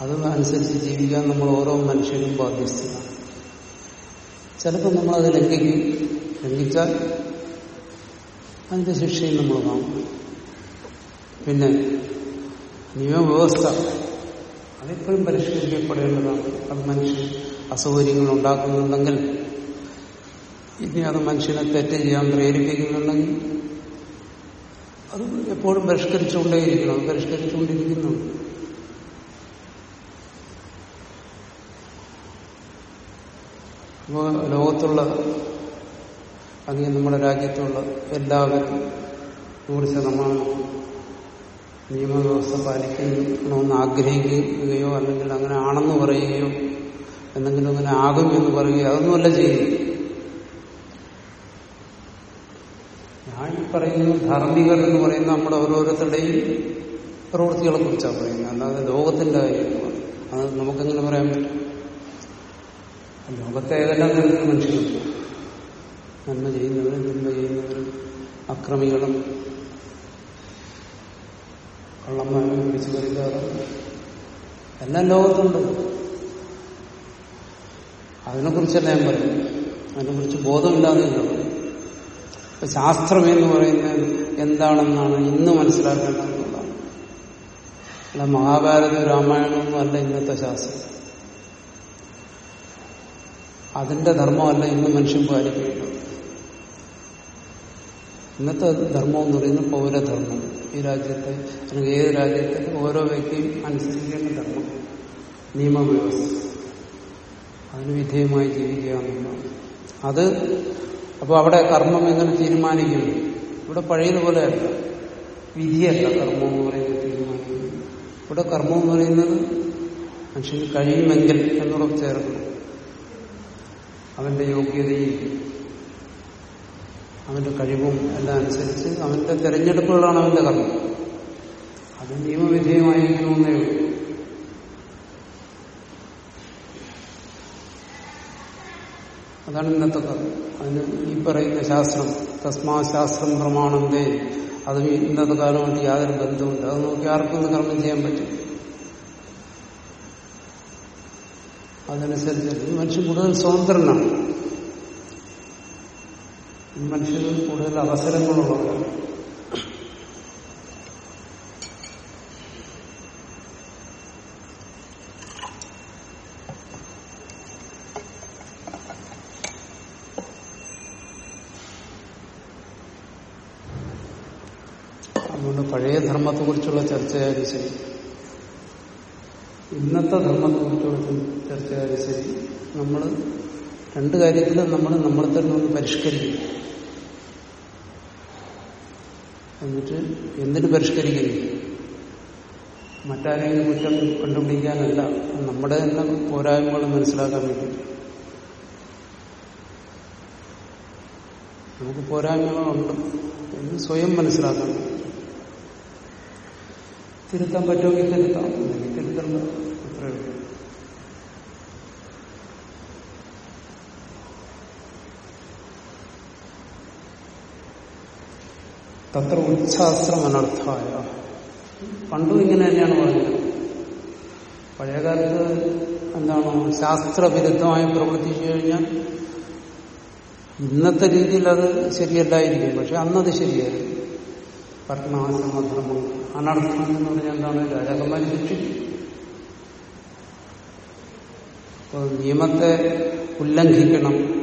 അത് അനുസരിച്ച് ജീവിക്കാൻ നമ്മൾ ഓരോ മനുഷ്യരും ബാധ്യസ്ഥ ചിലപ്പോൾ നമ്മളത് ലംഘിക്കും. ലംഘിച്ചാൽ അതിന്റെ ശിക്ഷയും നമ്മൾ കാണും. പിന്നെ നിയമവ്യവസ്ഥ അതെപ്പോഴും പരിഷ്കരിക്കപ്പെടേണ്ടതാണ്. അത് മനുഷ്യൻ അസൗകര്യങ്ങൾ ഉണ്ടാക്കുന്നുണ്ടെങ്കിൽ ഇനി അത് മനുഷ്യനെ തെറ്റ് ചെയ്യാൻ പ്രേരിപ്പിക്കുന്നുണ്ടെങ്കിൽ അത് എപ്പോഴും പരിഷ്കരിച്ചുകൊണ്ടേയിരിക്കണം. അത് പരിഷ്കരിച്ചുകൊണ്ടിരിക്കുന്നുണ്ട് അപ്പോൾ ലോകത്തുള്ള അല്ലെങ്കിൽ നമ്മുടെ രാജ്യത്തുള്ള എല്ലാവരും നൂറ് ശതമാനം നിയമവ്യവസ്ഥ പാലിക്കണമെന്ന് ആഗ്രഹിക്കുകയോ അല്ലെങ്കിൽ അങ്ങനെ ആണെന്ന് പറയുകയോ എന്തെങ്കിലും അങ്ങനെ ആകും എന്ന് പറയുകയോ അതൊന്നുമല്ല ചെയ്യുന്നത് ഞാൻ പറയുന്നു ധാർമ്മികർ എന്ന് പറയുന്ന നമ്മുടെ ഓരോരുത്തരുടെയും പ്രവൃത്തികളെ കുറിച്ചാണ് പറയുന്നത്. അല്ലാതെ ലോകത്തിന്റെ കാര്യമാണ് അത് നമുക്കെങ്ങനെ പറയാൻ പറ്റും? ലോകത്തെ ഏതെല്ലാം തരത്തിൽ നന്മ ചെയ്യുന്നവരും തിന്മ ചെയ്യുന്നവരും അക്രമികളും. കള്ളന്മാരും പിടിച്ചു പറിക്കാറും എല്ലാം ലോകത്തുണ്ട്. അതിനെക്കുറിച്ചല്ല ഞാൻ പറയും? അതിനെക്കുറിച്ച് ബോധമില്ലാതെയല്ല പറയും ഇപ്പൊ ശാസ്ത്രം എന്ന് പറയുന്നത് എന്താണെന്നാണ് ഇന്ന് മനസ്സിലാക്കേണ്ടതെന്നുള്ളതാണ്. അല്ല മഹാഭാരത രാമായണമൊന്നും അല്ല ഇന്നത്തെ ശാസ്ത്രം. അതിന്റെ ധർമ്മമല്ല ഇന്ന് മനുഷ്യൻ പാലിക്കേണ്ടത്. ഇന്നത്തെ ധർമ്മം എന്ന് പറയുന്നത് പൗരധർമ്മം. ഈ രാജ്യത്തെ അല്ലെങ്കിൽ ഏത് രാജ്യത്തെ ഓരോ വ്യക്തിയും അനുസരിക്കേണ്ട ധർമ്മം. നിയമവ്യവസ്ഥ. അതിന് വിധേയമായി ജീവിക്കുക എന്നുള്ളതാണ്. അത് അപ്പോൾ അവിടെ കർമ്മം എങ്ങനെ തീരുമാനിക്കും? ഇവിടെ പഴയതുപോലെ വിധിയല്ല കർമ്മം എന്ന് പറയുന്നത് തീരുമാനിക്കുന്നത്. ഇവിടെ കർമ്മം എന്ന് പറയുന്നത് മനുഷ്യന് കഴിയുമെങ്കിൽ എന്നോട് ചേർക്കണം. അവന്റെ യോഗ്യതയും അവന്റെ കഴിവും എല്ലാം അനുസരിച്ച് അവന്റെ തെരഞ്ഞെടുപ്പുകളാണ് അവന്റെ കർമ്മം. അത് നിയമവിധേയമായിരിക്കണമെന്നേ ഉള്ളൂ. അതാണ് ഇന്നത്തെ കർമ്മം അതിന് ഈ പറയുന്ന ശാസ്ത്രം തസ്മാ ശാസ്ത്രം പ്രമാണന്തേ അത് ഇന്നത്തെ കാലമായിട്ട് യാതൊരു ബന്ധവുമില്ല. അത് നോക്കി ആർക്കും കർമ്മം ചെയ്യാൻ പറ്റും അതനുസരിച്ച് മനുഷ്യൻ കൂടുതൽ സ്വതന്ത്രനാണ്. മനുഷ്യന് കൂടുതൽ അവസരങ്ങളുള്ളവരാണ്. അതുകൊണ്ട് പഴയ ധർമ്മത്തെക്കുറിച്ചുള്ള ചർച്ചയായാലും ശരി ഇന്നത്തെ ധർമ്മത്തെക്കുറിച്ചുള്ള ചർച്ചയായാലും ശരി നമ്മൾ രണ്ട് കാര്യത്തിലും നമ്മൾ നമ്മളെ തന്നെ ഒന്ന് പരിഷ്കരിക്കും എന്നിട്ട് എന്തിനു പരിഷ്കരിക്കുന്നു. മറ്റാരെങ്കിലും കുറ്റം കണ്ടുപിടിക്കാനല്ല നമ്മുടെ തന്നെ പോരായ്മകൾ മനസ്സിലാക്കാൻ വേണ്ടി നമുക്ക് പോരായ്മകളുണ്ട്. എന്ന് സ്വയം മനസ്സിലാക്കാൻ വേണ്ടി തിരുത്താൻ പറ്റുമെങ്കിൽ തിരുത്താം. തിരുത്തണ്ട. അത്രയേ തത്ര ഉച്ഛാസ്ത്രം അനർത്ഥായ. പണ്ടും ഇങ്ങനെ തന്നെയാണ് പറഞ്ഞത്. പഴയകാലത്ത് എന്താണ് ശാസ്ത്രവിരുദ്ധമായി പ്രവർത്തിച്ചു കഴിഞ്ഞാൽ ഇന്നത്തെ രീതിയിൽ അത് ശരിയല്ലായിരിക്കും. പക്ഷെ അന്നത് ശരിയായിരുന്നു പത്മാശ്രമധർമ്മം അനർത്ഥം എന്ന് പറഞ്ഞാൽ എന്താണ്? രാജാക്കന്മാർ ശിക്ഷിക്കും നിയമത്തെ ഉല്ലംഘിക്കണം.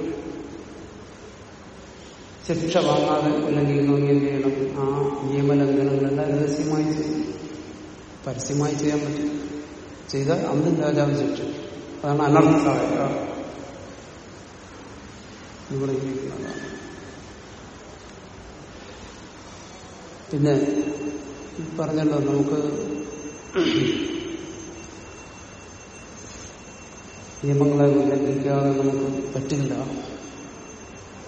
ശിക്ഷ വാങ്ങാതെ ഉല്ലംഘിക്കണമെങ്കിൽ എന്ത് ചെയ്യണം? ആ നിയമലംഘനങ്ങളെല്ലാം രഹസ്യമായി ചെയ്യും. പരസ്യമായി ചെയ്യാൻ പറ്റും. ചെയ്താൽ അന്നും രാജാവ് ശിക്ഷ അതാണ് അനർത്ഥായ ഇവിടെ ഇരിക്കുന്നതാണ്. പിന്നെ പറഞ്ഞല്ലോ നമുക്ക് നിയമങ്ങളെ ഉല്ലംഘിക്കാതെ നമുക്ക് പറ്റില്ല.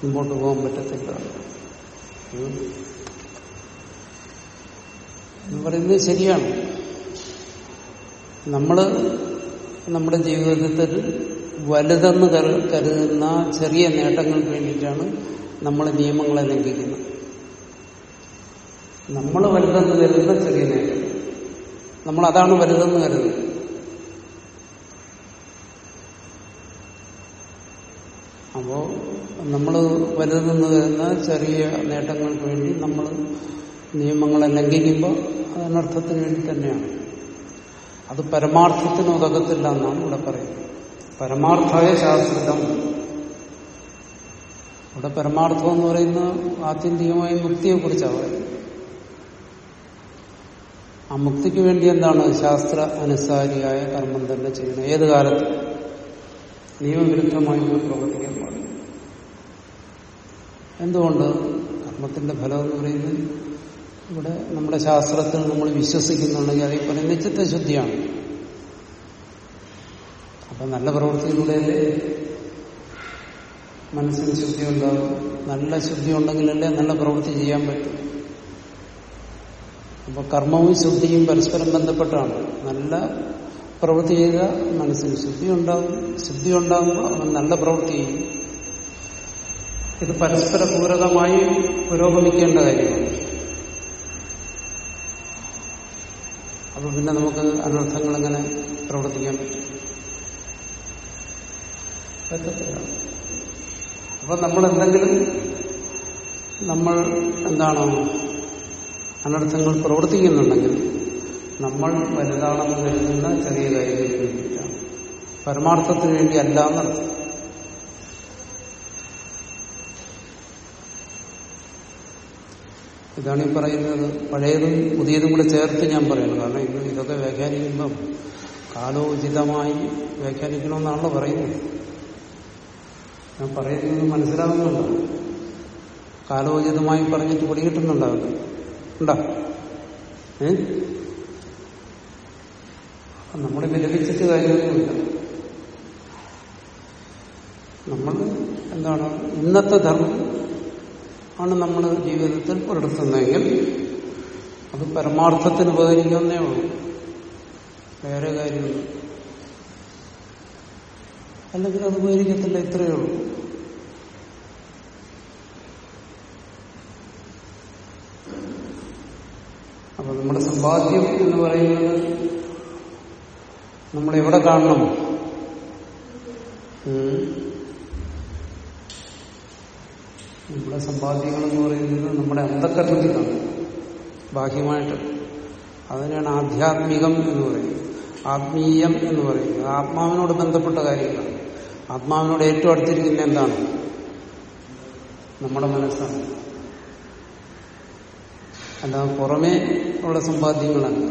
മുമ്പോട്ട് പോകാൻ പറ്റത്തില്ല. പറയുന്നത് ശരിയാണ്. നമ്മൾ നമ്മുടെ ജീവിതത്തിൽ വലുതെന്ന് കരുതുന്ന ചെറിയ നേട്ടങ്ങൾക്ക് വേണ്ടിയിട്ടാണ് നമ്മൾ നിയമങ്ങളെ ലംഘിക്കുന്നത്. നമ്മൾ വലുതെന്ന് കരുതുന്ന ചെറിയ നേട്ടം നമ്മൾ അതാണ് വലുതെന്ന് കരുതുന്നത്. അപ്പോ നമ്മൾ വലുതെന്ന് കരുതുന്ന ചെറിയ നേട്ടങ്ങൾക്ക് വേണ്ടി നമ്മൾ നിയമങ്ങളെ ലംഘിക്കുമ്പോൾ അതിനർത്ഥത്തിന് വേണ്ടി തന്നെയാണ്. അത് പരമാർത്ഥത്തിന് ഉതകത്തില്ല എന്നാണ് ഇവിടെ പറയുന്നത്. പരമാർത്ഥായ ശാസ്ത്രം. ഇവിടെ പരമാർത്ഥം എന്ന് പറയുന്ന ആത്യന്തികമായ മുക്തിയെ കുറിച്ചാണ് പറയുന്നത്. ആ മുക്തിക്ക് വേണ്ടി എന്താണ് ശാസ്ത്ര അനുസാരിയായ കർമ്മം തന്നെ ചെയ്യണം ഏത് കാലത്ത്? നിയമവിരുദ്ധമായി പ്രവർത്തിക്കാൻ പാടില്ല എന്തുകൊണ്ട്? കർമ്മത്തിന്റെ ഫലം എന്ന് പറയുന്നത് ഇവിടെ നമ്മുടെ ശാസ്ത്രത്തിൽ നമ്മൾ വിശ്വസിക്കുന്നുണ്ടെങ്കിൽ അതേ പോലെ നിശ്ചിത ശുദ്ധിയാണ്. അപ്പൊ നല്ല പ്രവൃത്തിയിലൂടെയല്ലേ മനസ്സിന് ശുദ്ധി ഉണ്ടാകും നല്ല ശുദ്ധി ഉണ്ടെങ്കിലല്ലേ നല്ല പ്രവൃത്തി ചെയ്യാൻ പറ്റും. അപ്പൊ കർമ്മവും ശുദ്ധിയും പരസ്പരം ബന്ധപ്പെട്ടാണ്. നല്ല പ്രവൃത്തി ചെയ്താൽ മനസ്സിന് ശുദ്ധി ഉണ്ടാകും ശുദ്ധി ഉണ്ടാകുമ്പോൾ അവൻ നല്ല പ്രവൃത്തി ചെയ്യും. ഇത് പരസ്പര പൂരകമായി പുരോഗമിക്കേണ്ട കാര്യമാണ്. അപ്പൊ പിന്നെ നമുക്ക് അനർത്ഥങ്ങൾ എങ്ങനെ പ്രവർത്തിക്കാൻ പറ്റും? അപ്പൊ നമ്മൾ എന്തെങ്കിലും നമ്മൾ എന്താണ് അനർത്ഥങ്ങൾ പ്രവർത്തിക്കുന്നുണ്ടെങ്കിൽ നമ്മൾ വലുതാണെന്ന് കരുതുന്ന ചെറിയ കാര്യങ്ങൾക്ക് വേണ്ടിയിട്ടാണ് പരമാർത്ഥത്തിന് വേണ്ടി അല്ല ഇതാണ് ഈ പറയുന്നത്. പഴയതും പുതിയതും കൂടെ ചേർത്ത് ഞാൻ പറയുന്നത് കാരണം ഇത് ഇതൊക്കെ വ്യാഖ്യാനിക്കുമ്പം കാലോചിതമായി വ്യാഖ്യാനിക്കണമെന്നാണല്ലോ പറയുന്നത്. ഞാൻ പറയുന്നത് മനസ്സിലാകുന്നുണ്ടോ? കാലോചിതമായി പറഞ്ഞിട്ട് പിടികിട്ടുന്നുണ്ടാവില്ല ഉണ്ടോ? ഏ? നമ്മൾ വിലപിച്ചിട്ട് കാര്യമൊന്നുമില്ല. നമ്മൾ എന്താണ്? ഇന്നത്തെ ധർമ്മം ആണ് നമ്മൾ ജീവിതത്തിൽ പുലർത്തുന്നതെങ്കിൽ അത് പരമാർത്ഥത്തിന് ഉപകരിക്കുന്നേ ഉള്ളൂ. വേറെ കാര്യമില്ല അല്ലെങ്കിൽ അത് ഉപകരിക്കത്തില്ല ഇത്രയേ ഉള്ളൂ. അപ്പൊ നമ്മുടെ സമ്പാദ്യം എന്ന് പറയുന്നത് നമ്മളെവിടെ കാണണം. നമ്മുടെ സമ്പാദ്യങ്ങൾ എന്ന് പറയുന്നത് നമ്മുടെ അന്ധക്കരണത്തിലാണ് ബാഹ്യമായിട്ട്. അതിനാണ് ആധ്യാത്മികം എന്ന് പറയുന്നത്. ആത്മീയം എന്ന് പറയുന്നത്. ആത്മാവിനോട് ബന്ധപ്പെട്ട കാര്യങ്ങളാണ്. ആത്മാവിനോട് ഏറ്റവും അടുത്തിരിക്കുന്ന എന്താണ്? നമ്മുടെ മനസ്സാണ്. അല്ലാതെ പുറമേ ഉള്ള സമ്പാദ്യങ്ങളല്ല.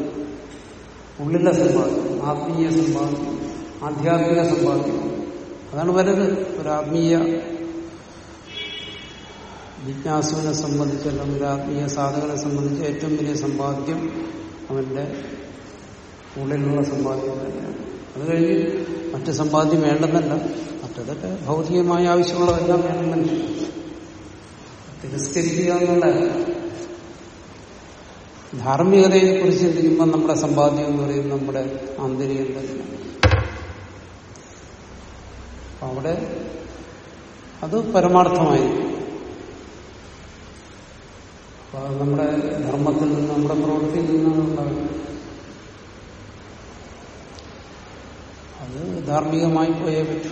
ഉള്ളിലെ സമ്പാദ്യം ആത്മീയ സമ്പാദ്യം ആധ്യാത്മിക സമ്പാദ്യം. അതാണ് വലുത്. ഒരു ആത്മീയ ജിജ്ഞാസുവിനെ സംബന്ധിച്ച് അല്ലെങ്കിൽ ആത്മീയ സാധകനെ സംബന്ധിച്ച് ഏറ്റവും വലിയ സമ്പാദ്യം അവന്റെ ഉള്ളിലുള്ള സമ്പാദ്യം തന്നെയാണ്. അത് കഴിഞ്ഞ് മറ്റ് സമ്പാദ്യം വേണ്ടെന്നല്ല മറ്റതൊക്കെ ഭൗതികമായ ആവശ്യമുള്ളതെല്ലാം വേണമെന്നില്ല. തിരസ്കരിക്കുക എന്നുള്ള ധാർമ്മികതയെ കുറിച്ച് ചിന്തിക്കുമ്പോൾ നമ്മുടെ സമ്പാദ്യം എന്ന് പറയുന്നത് നമ്മുടെ ആന്തരികം തന്നെയാണ്. അവിടെ അത് പരമാർത്ഥമായിരിക്കും. അപ്പൊ അത് നമ്മുടെ ധർമ്മത്തിൽ നിന്ന് നമ്മുടെ പ്രവൃത്തിയിൽ നിന്നാണ് ഉണ്ടാകുന്നത് അത് ധാർമ്മികമായി പോയേ പറ്റൂ.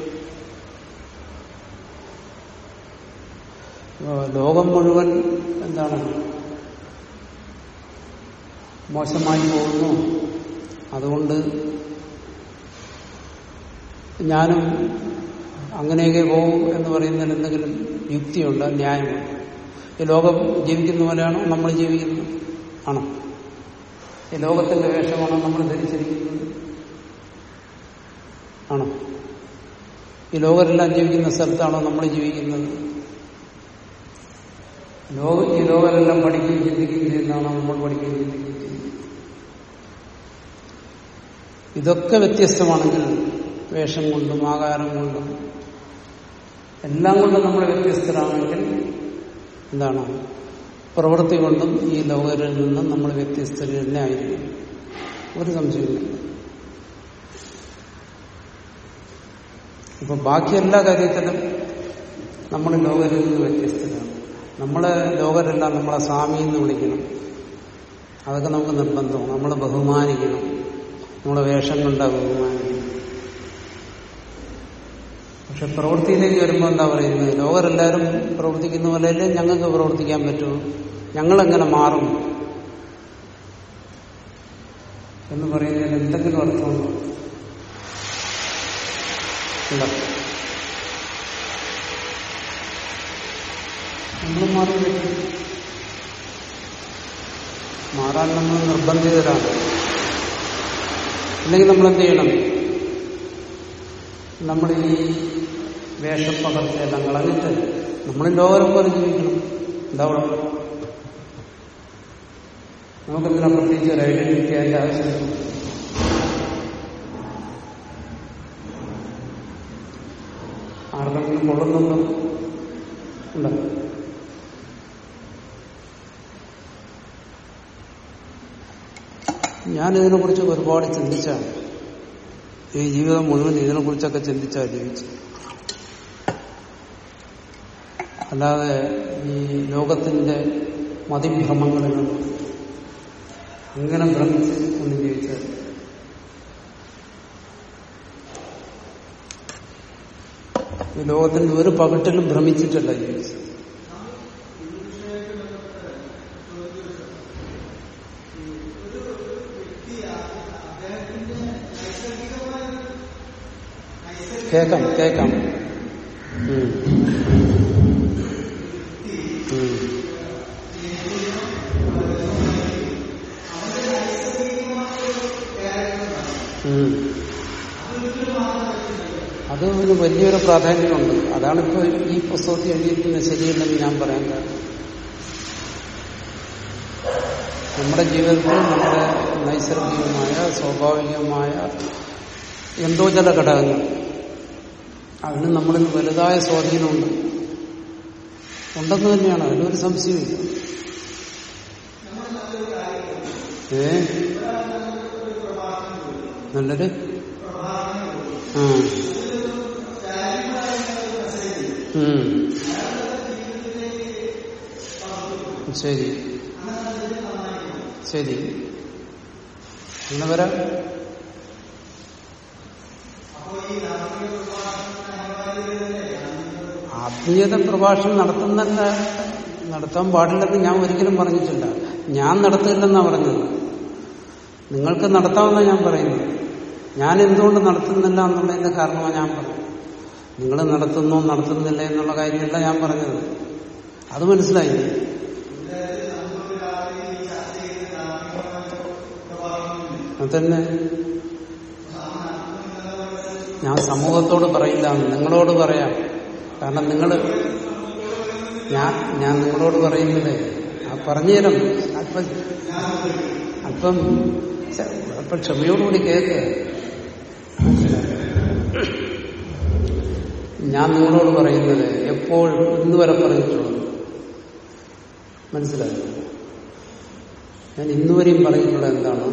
ലോകം മുഴുവൻ എന്താണ്? മോശമായി പോകുന്നു. അതുകൊണ്ട് ഞാനും അങ്ങനെയൊക്കെ പോകും എന്ന് പറയുന്നതിന് എന്തെങ്കിലും യുക്തിയുണ്ട്? ന്യായമുണ്ട്? ഈ ലോകം ജീവിക്കുന്ന പോലെയാണോ നമ്മൾ ജീവിക്കുന്നത് ആണോ? ഈ ലോകത്തിന്റെ വേഷമാണോ നമ്മൾ ധരിച്ചിരിക്കുന്നത്? ആണോ? ഈ ലോകരെല്ലാം ജീവിക്കുന്ന സ്ഥലത്താണോ നമ്മൾ ജീവിക്കുന്നത്? ലോക ഈ ലോകരെല്ലാം പഠിക്കുകയും ചിന്തിക്കുകയും ചെയ്യുന്നതാണോ നമ്മൾ പഠിക്കുകയും ചിന്തിക്കുകയും ചെയ്യുന്നത്? ഇതൊക്കെ വ്യത്യസ്തമാണെങ്കിൽ വേഷം കൊണ്ടും ആകാരം കൊണ്ടും എല്ലാം കൊണ്ടും നമ്മൾ വ്യത്യസ്തരാണെങ്കിൽ എന്താണ്? പ്രവൃത്തി കൊണ്ടും ഈ ലോകരിൽ നിന്നും നമ്മൾ വ്യത്യസ്തരിൽ തന്നെ ആയിരിക്കും. ഒരു സംശയമില്ല ഇപ്പൊ ബാക്കി എല്ലാ കാര്യത്തിലും നമ്മൾ ലോകരിൽ നിന്ന് വ്യത്യസ്തരാണ്. നമ്മളെ ലോകരെല്ലാം നമ്മളെ സ്വാമി എന്ന് വിളിക്കണം. അതൊക്കെ നമുക്ക് നിർബന്ധമാണ്. നമ്മളെ ബഹുമാനിക്കണം. നമ്മളെ വേഷം കൊണ്ടാണ് ബഹുമാനിക്കണം. പക്ഷെ പ്രവൃത്തിയിലേക്ക് വരുമ്പോൾ എന്താ പറയുന്നത്? ലോകരെല്ലാവരും പ്രവർത്തിക്കുന്ന പോലെയല്ലേ ഞങ്ങൾക്ക് പ്രവർത്തിക്കാൻ പറ്റുമോ ഞങ്ങളെങ്ങനെ മാറും? എന്ന് പറയുന്നതിന് എന്തെങ്കിലും അർത്ഥമുണ്ടോ നമ്മൾ മാറി പറ്റും മാറാൻ നമ്മൾ നിർബന്ധിതരാണ്. അല്ലെങ്കിൽ നമ്മൾ എന്ത് ചെയ്യണം? നമ്മൾ ഈ വേഷപ്പകർച്ചയെല്ലാം കളഞ്ഞിട്ട് നമ്മൾ ലോകം പോലെ ജീവിക്കണം. എന്താ കുഴപ്പം നമുക്കെന്തിനാ പ്രത്യേകിച്ച് ഒരു ഐഡന്റിറ്റി അതിന്റെ ആവശ്യം ആർക്കെങ്കിലും കൊള്ളുന്നുണ്ടോ? ഉണ്ടോ? ഞാനിതിനെ കുറിച്ച് ഒരുപാട് ചിന്തിച്ചാണ്. ഈ ജീവിതം മുഴുവൻ ഇതിനെ കുറിച്ചൊക്കെ ചിന്തിച്ചാ ജീവിച്ചു അല്ലാതെ ഈ ലോകത്തിന്റെ മതിഭ്രമങ്ങളിൽ നിന്ന് അങ്ങനെ ഭ്രമിച്ച് ഒന്ന് ജീവിച്ചാൽ? ഈ ലോകത്തിന്റെ ഒരു പകട്ടിലും ഭ്രമിച്ചിട്ടല്ല ജീവിച്ചത്. കേക്കാം കേക്കാം. അത് ഒരു വലിയൊരു പ്രാധാന്യമുണ്ട്. അതാണിപ്പോ ഈ പുസ്തകത്തിൽ എഴുതിയിരിക്കുന്നത് ശരിയല്ലെന്ന് ഞാൻ പറയാൻ കാരണം. നമ്മുടെ ജീവിതത്തിൽ നമ്മുടെ നൈസർഗികമായ സ്വാഭാവികമായ എന്തോ ചില ഘടകങ്ങൾ. അതിന് നമ്മളിൽ വലുതായ സ്വാധീനമുണ്ട്. ഉണ്ടെന്ന് തന്നെയാണ് അതിലൊരു സംശയമില്ല ഏ? നല്ലൊരു ആ. ശരി. ശരി. അങ്ങനെ വരാം. ആത്മീയത പ്രഭാഷണം നടത്തുന്നല്ല നടത്താൻ പാടില്ലെന്ന് ഞാൻ ഒരിക്കലും പറഞ്ഞിട്ടില്ല. ഞാൻ നടത്തില്ലെന്നാ പറഞ്ഞത്. നിങ്ങൾക്ക് നടത്താമെന്നാണ് ഞാൻ പറയുന്നത്. ഞാൻ എന്തുകൊണ്ട് നടത്തുന്നില്ല എന്നുള്ളതിന്റെ കാരണമാണ് ഞാൻ പറഞ്ഞത്. നിങ്ങൾ നടത്തുന്നോ നടത്തുന്നില്ല എന്നുള്ള കാര്യമല്ല ഞാൻ പറഞ്ഞത്. അത് മനസ്സിലായി. അതന്നെ ഞാൻ സമൂഹത്തോട് പറയില്ല നിങ്ങളോട് പറയാം. കാരണം നിങ്ങൾ ഞാൻ ഞാൻ നിങ്ങളോട് പറയുന്നത് ആ പറഞ്ഞുതരാം. അല്പം അല്പം അല്പം ക്ഷമയോടുകൂടി കേൾക്ക് ഞാൻ നിങ്ങളോട് പറയുന്നത് എപ്പോഴും ഇന്ന് വരെ പറഞ്ഞിട്ടുള്ളത്? മനസ്സിലായി? ഞാൻ ഇന്നുവരെയും പറഞ്ഞിട്ടുള്ളത് എന്താണ്?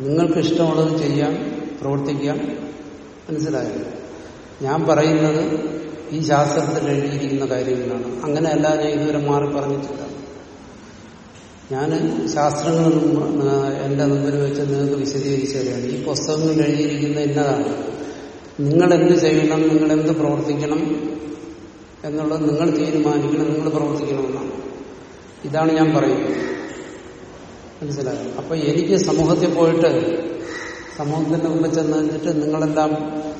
നിങ്ങൾക്ക് ഇഷ്ടമുള്ളത് ചെയ്യാം പ്രവർത്തിക്കാം. മനസ്സിലായോ? ഞാൻ പറയുന്നത് ഈ ശാസ്ത്രത്തിൽ എഴുതിയിരിക്കുന്ന കാര്യങ്ങളാണ് അങ്ങനെയല്ല ഞാൻ ഇതുവരെ മാറി പറഞ്ഞിട്ടില്ല. ഞാൻ ശാസ്ത്രങ്ങൾ എന്റെ മുമ്പിൽ വെച്ച് നിങ്ങൾക്ക് വിശദീകരിച്ചു തരികയാണ് ഈ പുസ്തകങ്ങളിൽ എഴുതിയിരിക്കുന്ന ഇന്നതാണ്. നിങ്ങൾ എന്ത് ചെയ്യണം നിങ്ങൾ എന്ത് പ്രവർത്തിക്കണം എന്നുള്ളത് നിങ്ങൾ തീരുമാനിക്കണം നിങ്ങൾ പ്രവർത്തിക്കണമെന്നാണ്. ഇതാണ് ഞാൻ പറയുന്നത്. മനസ്സിലായോ? അപ്പൊ എനിക്ക് സമൂഹത്തിൽ പോയിട്ട് സമൂഹത്തിന്റെ മുമ്പ് ചെന്ന് നിന്നിട്ട് നിങ്ങളെല്ലാം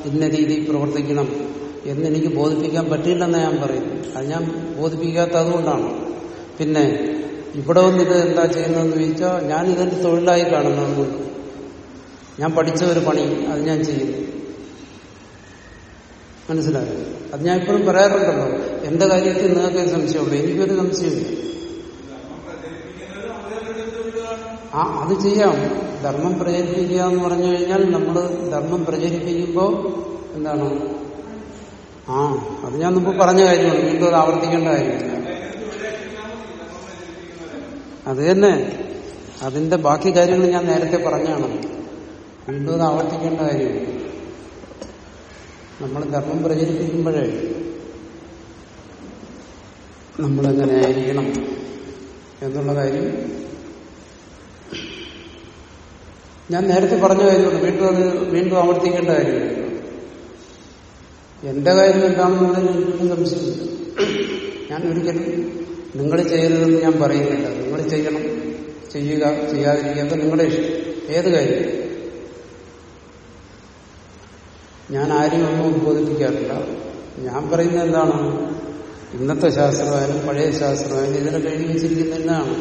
ഇന്ന രീതിയിൽ പ്രവർത്തിക്കണം. എന്ന് എനിക്ക് ബോധിപ്പിക്കാൻ പറ്റിയില്ലെന്ന് ഞാൻ പറയുന്നു അത് ഞാൻ ബോധിപ്പിക്കാത്ത അതുകൊണ്ടാണ്. പിന്നെ ഇവിടെ വന്ന് ഇത് എന്താ ചെയ്യുന്നതെന്ന് ചോദിച്ചാൽ ഞാൻ ഇതെന്റെ തൊഴിലായി കാണുന്നതുകൊണ്ട് ഞാൻ പഠിച്ച ഒരു പണി അത് ഞാൻ ചെയ്യുന്നു മനസ്സിലായോ? അത് ഞാൻ ഇപ്പോഴും പറയാറുണ്ടല്ലോ. എന്റെ കാര്യത്തിൽ നിങ്ങൾക്ക് സംശയമുള്ളൂ എനിക്കൊരു സംശയമില്ല. ആ അത് ചെയ്യാം. ധർമ്മം പ്രചരിപ്പിക്കുക എന്ന് പറഞ്ഞു കഴിഞ്ഞാൽ നമ്മൾ ധർമ്മം പ്രചരിപ്പിക്കുമ്പോൾ എന്താണ്? ആ അത് ഞാൻ മുമ്പ് പറഞ്ഞ കാര്യമാണ്. വീണ്ടും അത് ആവർത്തിക്കേണ്ട കാര്യമില്ല. അത് തന്നെ. അതിന്റെ ബാക്കി കാര്യങ്ങൾ ഞാൻ നേരത്തെ പറഞ്ഞാണ്. വീണ്ടും അത് ആവർത്തിക്കേണ്ട കാര്യമില്ല. നമ്മൾ ധർമ്മം പ്രചരിപ്പിക്കുമ്പോഴേ നമ്മളെങ്ങനെ ആയിരിക്കണം എന്നുള്ള കാര്യം ഞാൻ നേരത്തെ പറഞ്ഞ കാര്യമാണ്. വീണ്ടും അത് വീണ്ടും ആവർത്തിക്കേണ്ട കാര്യമില്ല. എന്റെ കാര്യം എന്താണെന്നുള്ളതിന് എനിക്കൊന്നും സംശയമില്ല ഞാൻ ഒരിക്കലും നിങ്ങൾ ചെയ്യരുതെന്ന് ഞാൻ പറയുന്നില്ല. നിങ്ങൾ ചെയ്യണം ചെയ്യുക ചെയ്യാതിരിക്കുക നിങ്ങളുടെ ഇഷ്ടം. ഏത് കാര്യം? ഞാൻ ആരെയും ഒന്നും ഉദ്ബോധിപ്പിക്കാറില്ല ഞാൻ പറയുന്നത് എന്താണ്? ഇന്നത്തെ ശാസ്ത്രമായാലും പഴയ ശാസ്ത്രമായാലും ഇതിനെ എഴുതി വെച്ചിരിക്കുന്ന എന്നാണ്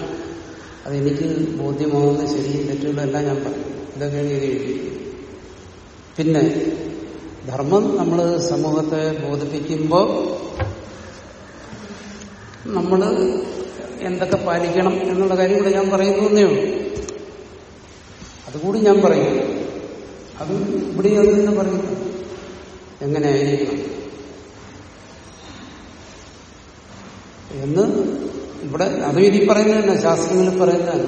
അതെനിക്ക് ബോധ്യമാകുന്ന ശരിയും തെറ്റുകളെല്ലാം ഞാൻ പറയും. ഇതൊക്കെ എഴുതി. പിന്നെ ധർമ്മം നമ്മൾ സമൂഹത്തെ ബോധിപ്പിക്കുമ്പോൾ നമ്മൾ എന്തൊക്കെ പാലിക്കണം എന്നുള്ള കാര്യം കൂടെ ഞാൻ പറയുന്നു തന്നെയോ അതുകൂടി ഞാൻ പറയും. അത് ഇവിടെ തന്നെ പറയുന്നു എങ്ങനെയായിരിക്കണം എന്ന് ഇവിടെ അതും ഇനി പറയുന്നത് ശാസ്ത്രങ്ങളിൽ പറയുന്നതാണ്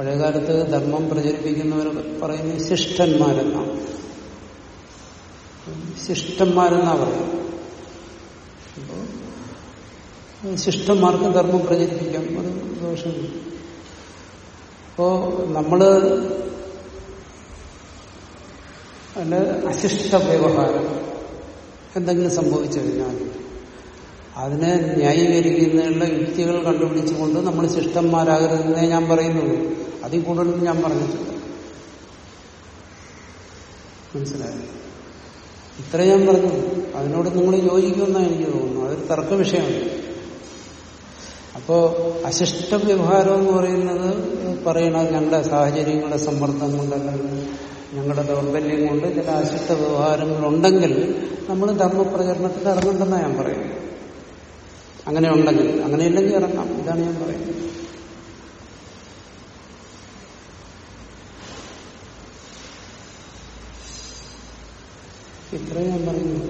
പഴയകാലത്ത് ധർമ്മം പ്രചരിപ്പിക്കുന്നവർ പറയുന്നത് ശിഷ്ടന്മാരെന്നാണ് ശിഷ്ടന്മാരെന്നാ പറയുന്നത് ശിഷ്ടന്മാർക്ക് ധർമ്മം പ്രചരിപ്പിക്കാം. അത് ദോഷമില്ല അപ്പോ നമ്മൾ അല്ല അശിഷ്ട വ്യവഹാരം എന്തെങ്കിലും സംഭവിച്ചു കഴിഞ്ഞാൽ അതിനെ ന്യായീകരിക്കുന്നതിനുള്ള യുക്തികൾ കണ്ടുപിടിച്ചുകൊണ്ട് നമ്മൾ ശിഷ്ടന്മാരാകരുതെന്നേ ഞാൻ പറയുന്നുള്ളൂ. അതിൽ കൂടുതൽ ഞാൻ പറഞ്ഞിട്ടില്ല. മനസ്സിലായോ? ഇത്ര ഞാൻ പറഞ്ഞു. അതിനോട് നിങ്ങൾ യോജിക്കുമെന്നാണ് എനിക്ക് തോന്നുന്നു അതൊരു തർക്ക വിഷയമാണ്. അപ്പോ അശിഷ്ട വ്യവഹാരം എന്ന് പറയുന്നത് പറയണത് ഞങ്ങളുടെ സാഹചര്യങ്ങളുടെ സമ്മർദ്ദം കൊണ്ടല്ലെങ്കിൽ ഞങ്ങളുടെ ദൗർബല്യം കൊണ്ട് ചില അശിഷ്ട വ്യവഹാരങ്ങളുണ്ടെങ്കിൽ നമ്മൾ ധർമ്മപ്രചരണത്തിൽ ഇറങ്ങണ്ടെന്നാണ് ഞാൻ പറയുന്നത്. അങ്ങനെ ഉണ്ടെങ്കിൽ അങ്ങനെയില്ലെങ്കിൽ ഇറങ്ങാം. ഇതാണ് ഞാൻ പറയുന്നത്. ഇത്രയും ഞാൻ പറയുന്നു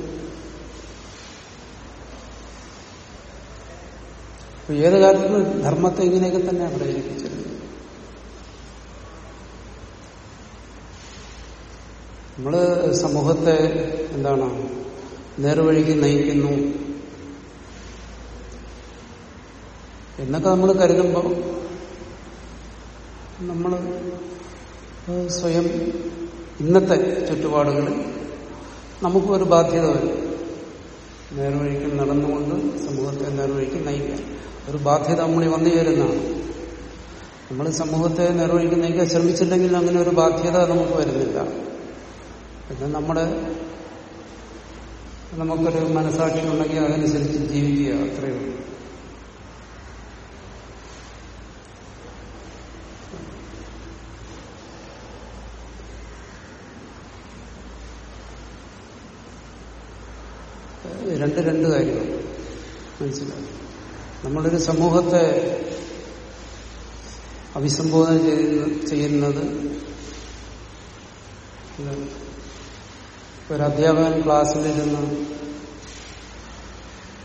ഏത് കാലത്തും ധർമ്മത്തെ ഇങ്ങനെയൊക്കെ തന്നെ പ്രചരിപ്പിച്ചത് നമ്മൾ സമൂഹത്തെ എന്താണ് നേർവഴിക്ക് നയിക്കുന്നു. എന്നൊക്കെ നമ്മൾ കരുതുമ്പോൾ നമ്മൾ സ്വയം ഇന്നത്തെ ചുറ്റുപാടുകളിൽ നമുക്കും ഒരു ബാധ്യത വരും. നേർവഴിക്ക് നടന്നുകൊണ്ട് സമൂഹത്തെ നേർവഴിക്ക് നയിക്കാൻ. ഒരു ബാധ്യത നമ്മളിൽ വന്നു ചേരുന്നതാണ്. നമ്മൾ സമൂഹത്തെ നേർവഴിക്ക് നയിക്കാൻ ശ്രമിച്ചില്ലെങ്കിൽ അങ്ങനെ ഒരു ബാധ്യത നമുക്ക് വരുന്നില്ല. പിന്നെ നമ്മുടെ നമുക്കൊരു മനസാക്ഷി ഉണ്ടെങ്കിൽ അതനുസരിച്ച് ജീവിക്കുക അത്രയേ ഉള്ളൂ രണ്ട് രണ്ട് കാര്യങ്ങൾ മനസ്സിലായി നമ്മളൊരു സമൂഹത്തെ അഭിസംബോധന ചെയ്യുന്നത് ഒരു അധ്യാപകൻ ക്ലാസ്സിലിരുന്ന്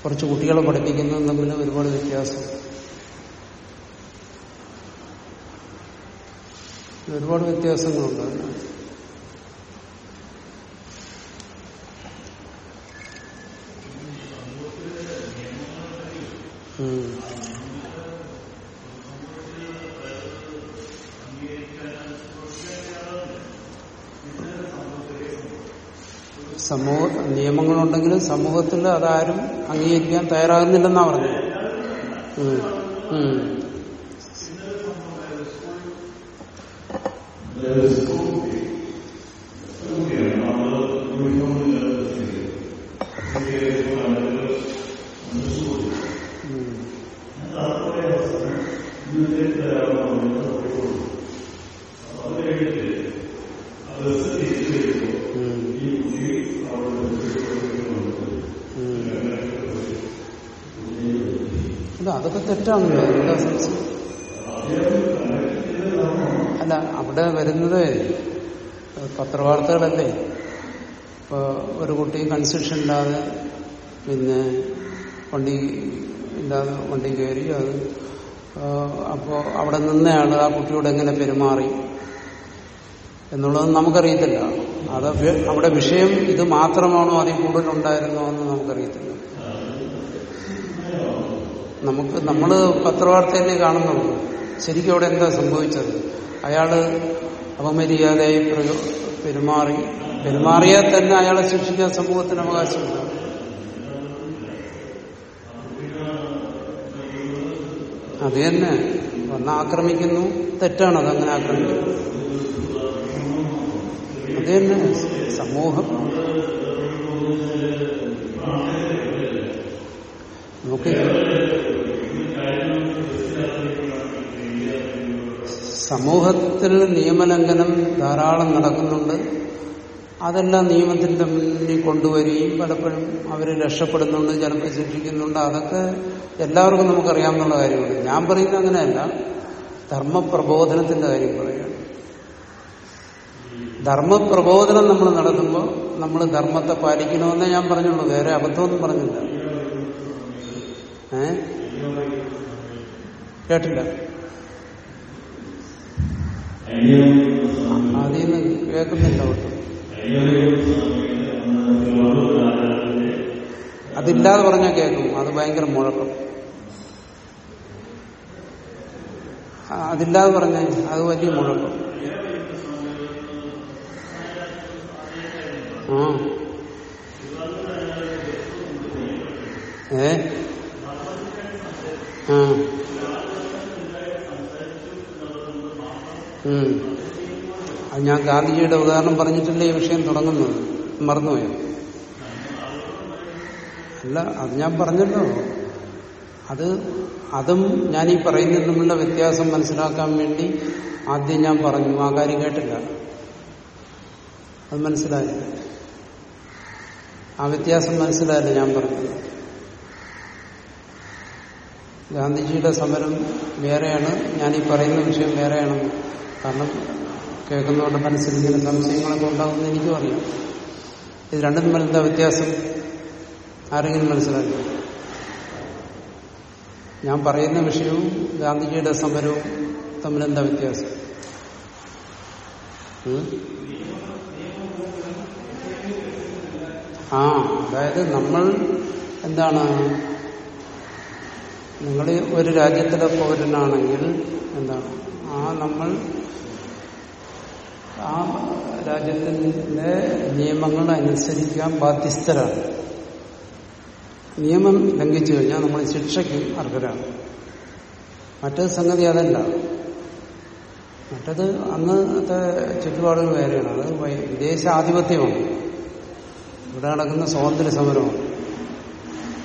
കുറച്ച് കുട്ടികളെ പഠിപ്പിക്കുന്നത് തമ്മിൽ ഒരുപാട് വ്യത്യാസം. ഒരുപാട് വ്യത്യാസങ്ങളുണ്ട് അതിനകത്ത്. സമൂഹ നിയമങ്ങളുണ്ടെങ്കിലും സമൂഹത്തിൽ അതാരും അംഗീകരിക്കാൻ തയ്യാറാകുന്നില്ലെന്നാ പറഞ്ഞത് ഉം. തെറ്റാണല്ലോ എന്താ സംശയം? അല്ല അവിടെ വരുന്നത് പത്രവാർത്തകളല്ലേ? ഇപ്പൊ ഒരു കുട്ടി കൺസെഷൻ ഇല്ലാതെ പിന്നെ വണ്ടി ഇല്ലാതെ വണ്ടി കയറി അത് അപ്പോൾ അവിടെ നിന്നെയാണ് ആ കുട്ടിയോട് എങ്ങനെ പെരുമാറി എന്നുള്ളത് നമുക്കറിയത്തില്ല. അത് അവിടെ വിഷയം ഇത് മാത്രമാണോ അതിൽ കൂടുതലുണ്ടായിരുന്നോ എന്ന് നമുക്കറിയത്തില്ല. നമുക്ക് നമ്മൾ പത്രവാർത്തയിലേ കാണുന്നുള്ളൂ. ശരിക്കും അവിടെ എന്താ സംഭവിച്ചത്? അയാൾ അപമര്യാദയായി പെരുമാറി പെരുമാറിയാൽ തന്നെ അയാളെ ശിക്ഷിക്കാൻ സമൂഹത്തിന് അവകാശമില്ല. അത് തന്നെ. വന്ന് ആക്രമിക്കുന്നു. തെറ്റാണ് അത് അങ്ങനെ ആക്രമിക്കുന്നത്. അത് തന്നെ. സമൂഹം. നോക്കി സമൂഹത്തിൽ നിയമലംഘനം ധാരാളം നടക്കുന്നുണ്ട്. അതെല്ലാം നിയമത്തിന്റെ മുന്നിൽ കൊണ്ടുവരികയും പലപ്പോഴും അവർ രക്ഷപ്പെടുന്നുണ്ട് ചിലപ്പോൾ ശിക്ഷിക്കുന്നുണ്ട്. അതൊക്കെ എല്ലാവർക്കും നമുക്കറിയാവുന്ന കാര്യമാണ്. ഞാൻ പറയുന്നത് അങ്ങനെയല്ല. ധർമ്മപ്രബോധനത്തിന്റെ കാര്യം പറയുകയാണ്. ധർമ്മപ്രബോധനം നമ്മൾ നടത്തുമ്പോൾ നമ്മൾ ധർമ്മത്തെ പാലിക്കണമെന്നേ ഞാൻ പറഞ്ഞുള്ളൂ. വേറെ അബദ്ധമൊന്നും പറഞ്ഞില്ല. ഏ? കേട്ടില്ല? ആദ്യം കേൾക്കുന്നില്ല ഒട്ടും അതില്ലാതെ പറഞ്ഞാൽ കേൾക്കും. അത് ഭയങ്കര മുഴക്കം. അതില്ലാതെ പറഞ്ഞാൽ അത് വലിയ മുഴക്കം. ആ. ഏ? ആ. അത് ഞാൻ ഗാന്ധിജിയുടെ ഉദാഹരണം പറഞ്ഞിട്ടില്ല ഈ വിഷയം തുടങ്ങുന്നത്? മറന്നുപോയോ. അല്ല അത് ഞാൻ പറഞ്ഞല്ലോ. അത് അതും ഞാൻ ഈ തമ്മിലുള്ള വ്യത്യാസം മനസ്സിലാക്കാൻ വേണ്ടി ആദ്യം ഞാൻ പറഞ്ഞു. ആ കാര്യം കേട്ടില്ല. അത് മനസ്സിലായി ആ വ്യത്യാസം മനസ്സിലായില്ല ഞാൻ പറഞ്ഞു ഗാന്ധിജിയുടെ സമരം വേറെയാണ്. ഞാൻ ഈ പറയുന്ന വിഷയം വേറെയാണ് കാരണം കേൾക്കുന്നവരുടെ മനസ്സിൽ ഇങ്ങനെ സംശയങ്ങളൊക്കെ ഉണ്ടാകുമെന്ന് എനിക്കും അറിയാം. ഇത് രണ്ടും തമ്മിൽ എന്താ വ്യത്യാസം? ആരെങ്കിലും മനസ്സിലാക്കി. ഞാൻ പറയുന്ന വിഷയവും ഗാന്ധിജിയുടെ സമരവും തമ്മിൽ എന്താ വ്യത്യാസം? ആ അതായത് നമ്മൾ എന്താണ്? നിങ്ങൾ ഒരു രാജ്യത്തിലെ പൗരനാണെങ്കിൽ എന്താണ്? ആ നമ്മൾ ആ രാജ്യത്തിന്റെ നിയമങ്ങൾ അനുസരിക്കാൻ ബാധ്യസ്ഥരാണ്. നിയമം ലംഘിച്ചു കഴിഞ്ഞാൽ നമ്മൾ ശിക്ഷയ്ക്കും അർഹരാണ്. മറ്റൊരു സംഗതി അതല്ല. മറ്റത് അന്നത്തെ ചുറ്റുപാടുകൾ വേറെയാണ്. അത് വിദേശ ആധിപത്യമാണ് ഇവിടെ നടക്കുന്ന സ്വാതന്ത്ര്യ സമരമാണ്.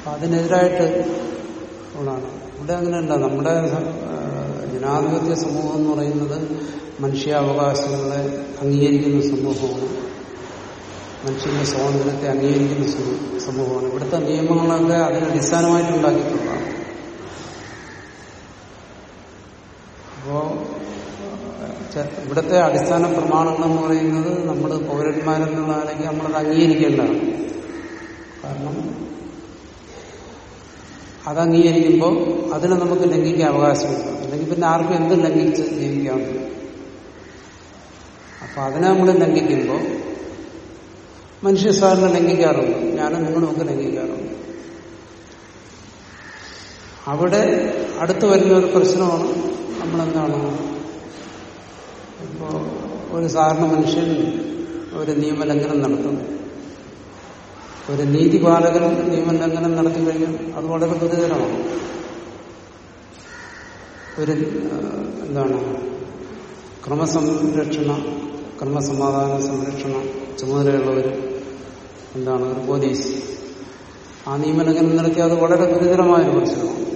അതിനെതിരായിട്ട് ഉള്ളതാണ്. ഇവിടെ അങ്ങനെയല്ല. നമ്മുടെ ജനാധിപത്യ സമൂഹം എന്ന് പറയുന്നത് മനുഷ്യാവകാശങ്ങളെ അംഗീകരിക്കുന്ന സമൂഹമാണ്. മനുഷ്യന്റെ സ്വാതന്ത്ര്യത്തെ അംഗീകരിക്കുന്ന സമൂ- സമൂഹമാണ്. ഇവിടുത്തെ നിയമങ്ങളൊക്കെ അതിന് അടിസ്ഥാനമായിട്ട് ഉണ്ടാക്കിയിട്ടുള്ളതാണ്. അപ്പോ ഇവിടുത്തെ അടിസ്ഥാന പ്രമാണങ്ങൾ എന്ന് പറയുന്നത് നമ്മൾ പൗരന്മാരെന്നുള്ള ആണെങ്കിൽ നമ്മളത് അംഗീകരിക്കേണ്ടതാണ്. കാരണം അത് അംഗീകരിക്കുമ്പോൾ അതിനെ നമുക്ക് ലംഘിക്കാൻ അവകാശമില്ല. അല്ലെങ്കിൽ പിന്നെ ആർക്കും എന്ത് ലംഘിച്ച് ജീവിക്കാം. അപ്പൊ അതിനെ നമ്മൾ ലംഘിക്കുമ്പോൾ മനുഷ്യ സാറിനെ ലംഘിക്കാറുണ്ട്. ഞാനും നിങ്ങളും ഒക്കെ ലംഘിക്കാറുണ്ട്. അവിടെ അടുത്തു വരുന്ന ഒരു പ്രശ്നമാണ് നമ്മളെന്താണ്? ഇപ്പോ ഒരു സാധാരണ മനുഷ്യൻ ഒരു നിയമലംഘനം നടത്തുന്നു. ഒരു നീതിപാലകൻ നിയമലംഘനം നടത്തി കഴിഞ്ഞാൽ അത് വളരെ ഗുരുതരമാണ് ഒരു എന്താണ് ക്രമസംരക്ഷണ ക്രമസമാധാന സംരക്ഷണ ചുമതലയുള്ളവർ എന്താണ് ഒരു പോലീസ്. ആ നിയമലംഘനം നടത്തി അത് വളരെ ഗുരുതരമായ ഒരു പ്രശ്നമാണ്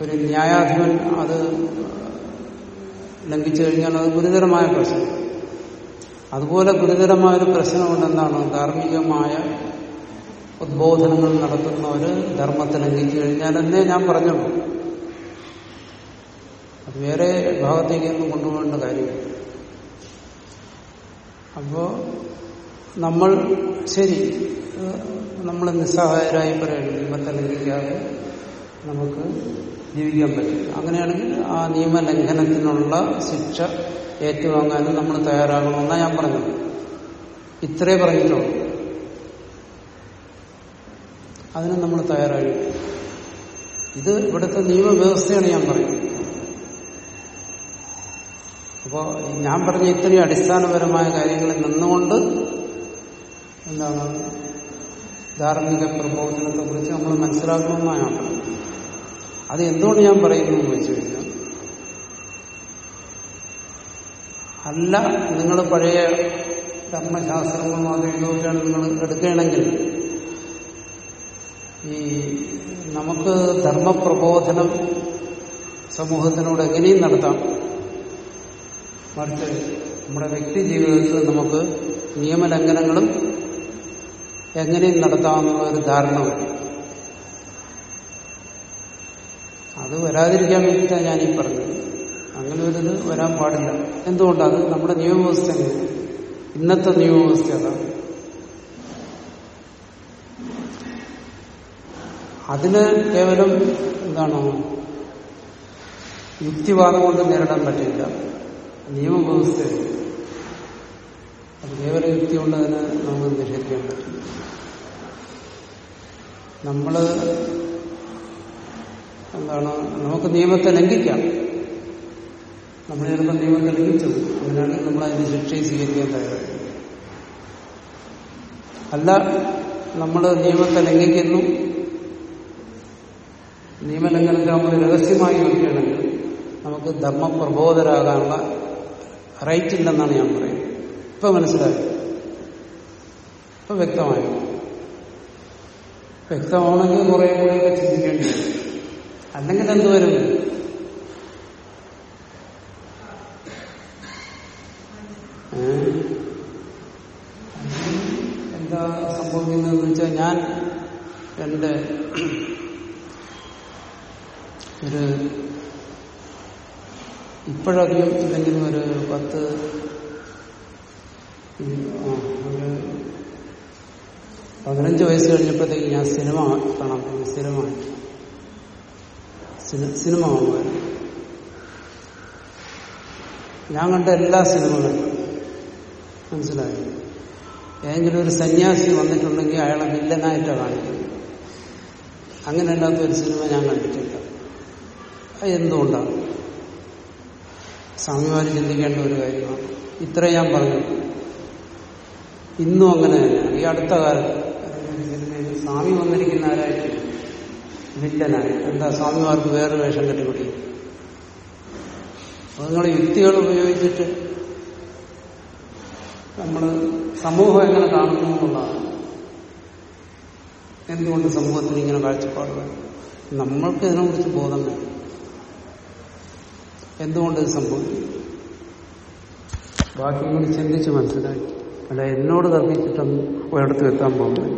ഒരു ന്യായാധിപൻ അത് ലംഘിച്ചു കഴിഞ്ഞാൽ അത് ഗുരുതരമായ പ്രശ്നം അതുപോലെ ഗുരുതരമായൊരു പ്രശ്നമുണ്ടെന്നാണ് ധാർമ്മികമായ ഉദ്ബോധനങ്ങൾ നടത്തുന്നവര് ധർമ്മത്തെ ലംഘിച്ചു കഴിഞ്ഞാൽ എന്നേ ഞാൻ പറഞ്ഞുള്ളൂ. അത് വേറെ ഭാഗത്തേക്കൊന്നും കൊണ്ടുപോകേണ്ട കാര്യമില്ല. അപ്പോ നമ്മൾ ശരി നമ്മൾ നിസ്സഹായരായി പറയുന്നു. നിയമത്തെ ലംഘിക്കാതെ നമുക്ക് ജീവിക്കാൻ പറ്റും. അങ്ങനെയാണെങ്കിൽ ആ നിയമലംഘനത്തിനുള്ള ശിക്ഷ ഏറ്റുവാങ്ങാനും നമ്മൾ തയ്യാറാകണമെന്നാണ് ഞാൻ പറഞ്ഞത്. ഇത്രേ പറഞ്ഞിട്ടുള്ളൂ. അതിന് നമ്മൾ തയ്യാറായി. ഇത് ഇവിടുത്തെ നിയമവ്യവസ്ഥയാണ് ഞാൻ പറയുന്നത്. അപ്പോ ഞാൻ പറഞ്ഞ ഇത്രയും അടിസ്ഥാനപരമായ കാര്യങ്ങളിൽ നിന്നുകൊണ്ട് എന്താണ് ധാർമ്മിക പ്രബോധനത്തെ കുറിച്ച് നമ്മൾ മനസ്സിലാക്കണമെന്നാണ് അത് എന്തുകൊണ്ട് ഞാൻ പറയുന്നു എന്ന് വെച്ച് കഴിഞ്ഞാൽ അല്ല നിങ്ങൾ പഴയ ധർമ്മശാസ്ത്രങ്ങളും അത് ഇതൊക്കെയാണ് നിങ്ങൾ എടുക്കുകയാണെങ്കിൽ ഈ നമുക്ക് ധർമ്മപ്രബോധനം സമൂഹത്തിനോട് എങ്ങനെയും നടത്താം. മറിച്ച് നമ്മുടെ വ്യക്തി ജീവിതത്തിൽ നമുക്ക് നിയമലംഘനങ്ങളും എങ്ങനെയും നടത്താമെന്നുള്ള ഒരു ധാരണ അത് വരാതിരിക്കാൻ വേണ്ടിയിട്ടാണ് ഞാനീ പറഞ്ഞത്. അങ്ങനെ ഒരു ഇത് വരാൻ പാടില്ല. എന്തുകൊണ്ടാണ്? നമ്മുടെ നിയമവ്യവസ്ഥ ഇന്നത്തെ നിയമവ്യവസ്ഥ അതാണ് അതിന് കേവലം എന്താണോ? യുക്തിവാദം കൊണ്ട് നേരിടാൻ പറ്റില്ല. നിയമവ്യവസ്ഥ അത് കേവല യുക്തി കൊണ്ട് അതിനെ നമുക്ക് നിഷേധിക്കാൻ പറ്റില്ല. നമ്മൾ എന്താണ്? നമുക്ക് നിയമത്തെ ലംഘിക്കാം. നമ്മൾ ചിലപ്പോൾ നിയമത്തെ ലംഘിച്ചു അങ്ങനെയാണെങ്കിൽ നമ്മൾ അതിന് ശിക്ഷയെ സ്വീകരിക്കാൻ തയ്യാറായി അല്ല നമ്മൾ നിയമത്തെ ലംഘിക്കുന്നു. നിയമലംഘനത്തെ നമ്മൾ രഹസ്യമായി വയ്ക്കുകയാണെങ്കിൽ നമുക്ക് ധർമ്മപ്രബോധരാകാനുള്ള റൈറ്റ് ഇല്ലെന്നാണ് ഞാൻ പറയുന്നത്. ഇപ്പൊ മനസ്സിലായി? ഇപ്പൊ വ്യക്തമായി. വ്യക്തമാണെങ്കിൽ കുറെ കൂടെയൊക്കെ ചിന്തിക്കേണ്ടി അല്ലെങ്കിൽ എന്തുവരും ഏഹ്? എന്താ സംഭവിക്കുന്നതെന്ന് വെച്ചാൽ ഞാൻ എന്റെ ഒരു ഇപ്പോഴധികം ഇല്ലെങ്കിലും ഒരു പത്ത്. ഒരു പതിനഞ്ച് വയസ്സ് കഴിഞ്ഞപ്പോഴത്തേക്ക് ഞാൻ സിനിമ കാണാൻ തുടങ്ങി സിനിമ കാണുമായിരുന്നു. ഞാൻ കണ്ട എല്ലാ സിനിമകളും മനസ്സിലായി. ഏതെങ്കിലും ഒരു സന്യാസി വന്നിട്ടുണ്ടെങ്കിൽ അയാളെ വില്ലനായിട്ടാണ് കാണിക്കുന്നത്. അങ്ങനെ അല്ലാത്ത ഒരു സിനിമ ഞാൻ കണ്ടിട്ടില്ല. എന്തുകൊണ്ടാണ്? സ്വാമിമാർ ചിന്തിക്കേണ്ട ഒരു കാര്യമാണ്. ഇത്ര ഞാൻ പറഞ്ഞു. ഇന്നും അങ്ങനെ ഈ അടുത്ത കാലത്ത് സ്വാമി വന്നിരിക്കുന്ന ആരായിട്ട് വില്ലനായി എന്താ സ്വാമിമാർക്ക് വേറെ വേഷം കെട്ടിപ്പിടി അപ്പൊ നിങ്ങൾ യുക്തികൾ ഉപയോഗിച്ചിട്ട് നമ്മൾ സമൂഹം എങ്ങനെ കാണുന്നു എന്നുള്ളതാണ്. എന്തുകൊണ്ട് സമൂഹത്തിന് ഇങ്ങനെ കാഴ്ചപ്പാട് വേണം നമ്മൾക്ക് ഇതിനെക്കുറിച്ച് ബോധം വേണം. എന്തുകൊണ്ട് ഇത് സംഭവിക്കും? ബാക്കി കൂടി ചിന്തിച്ച് മനസ്സിലാക്കി. അല്ല എന്നോട് തർക്കിച്ചിട്ടൊന്നും ഒരിടത്തും എത്താൻ പോകുന്നില്ല.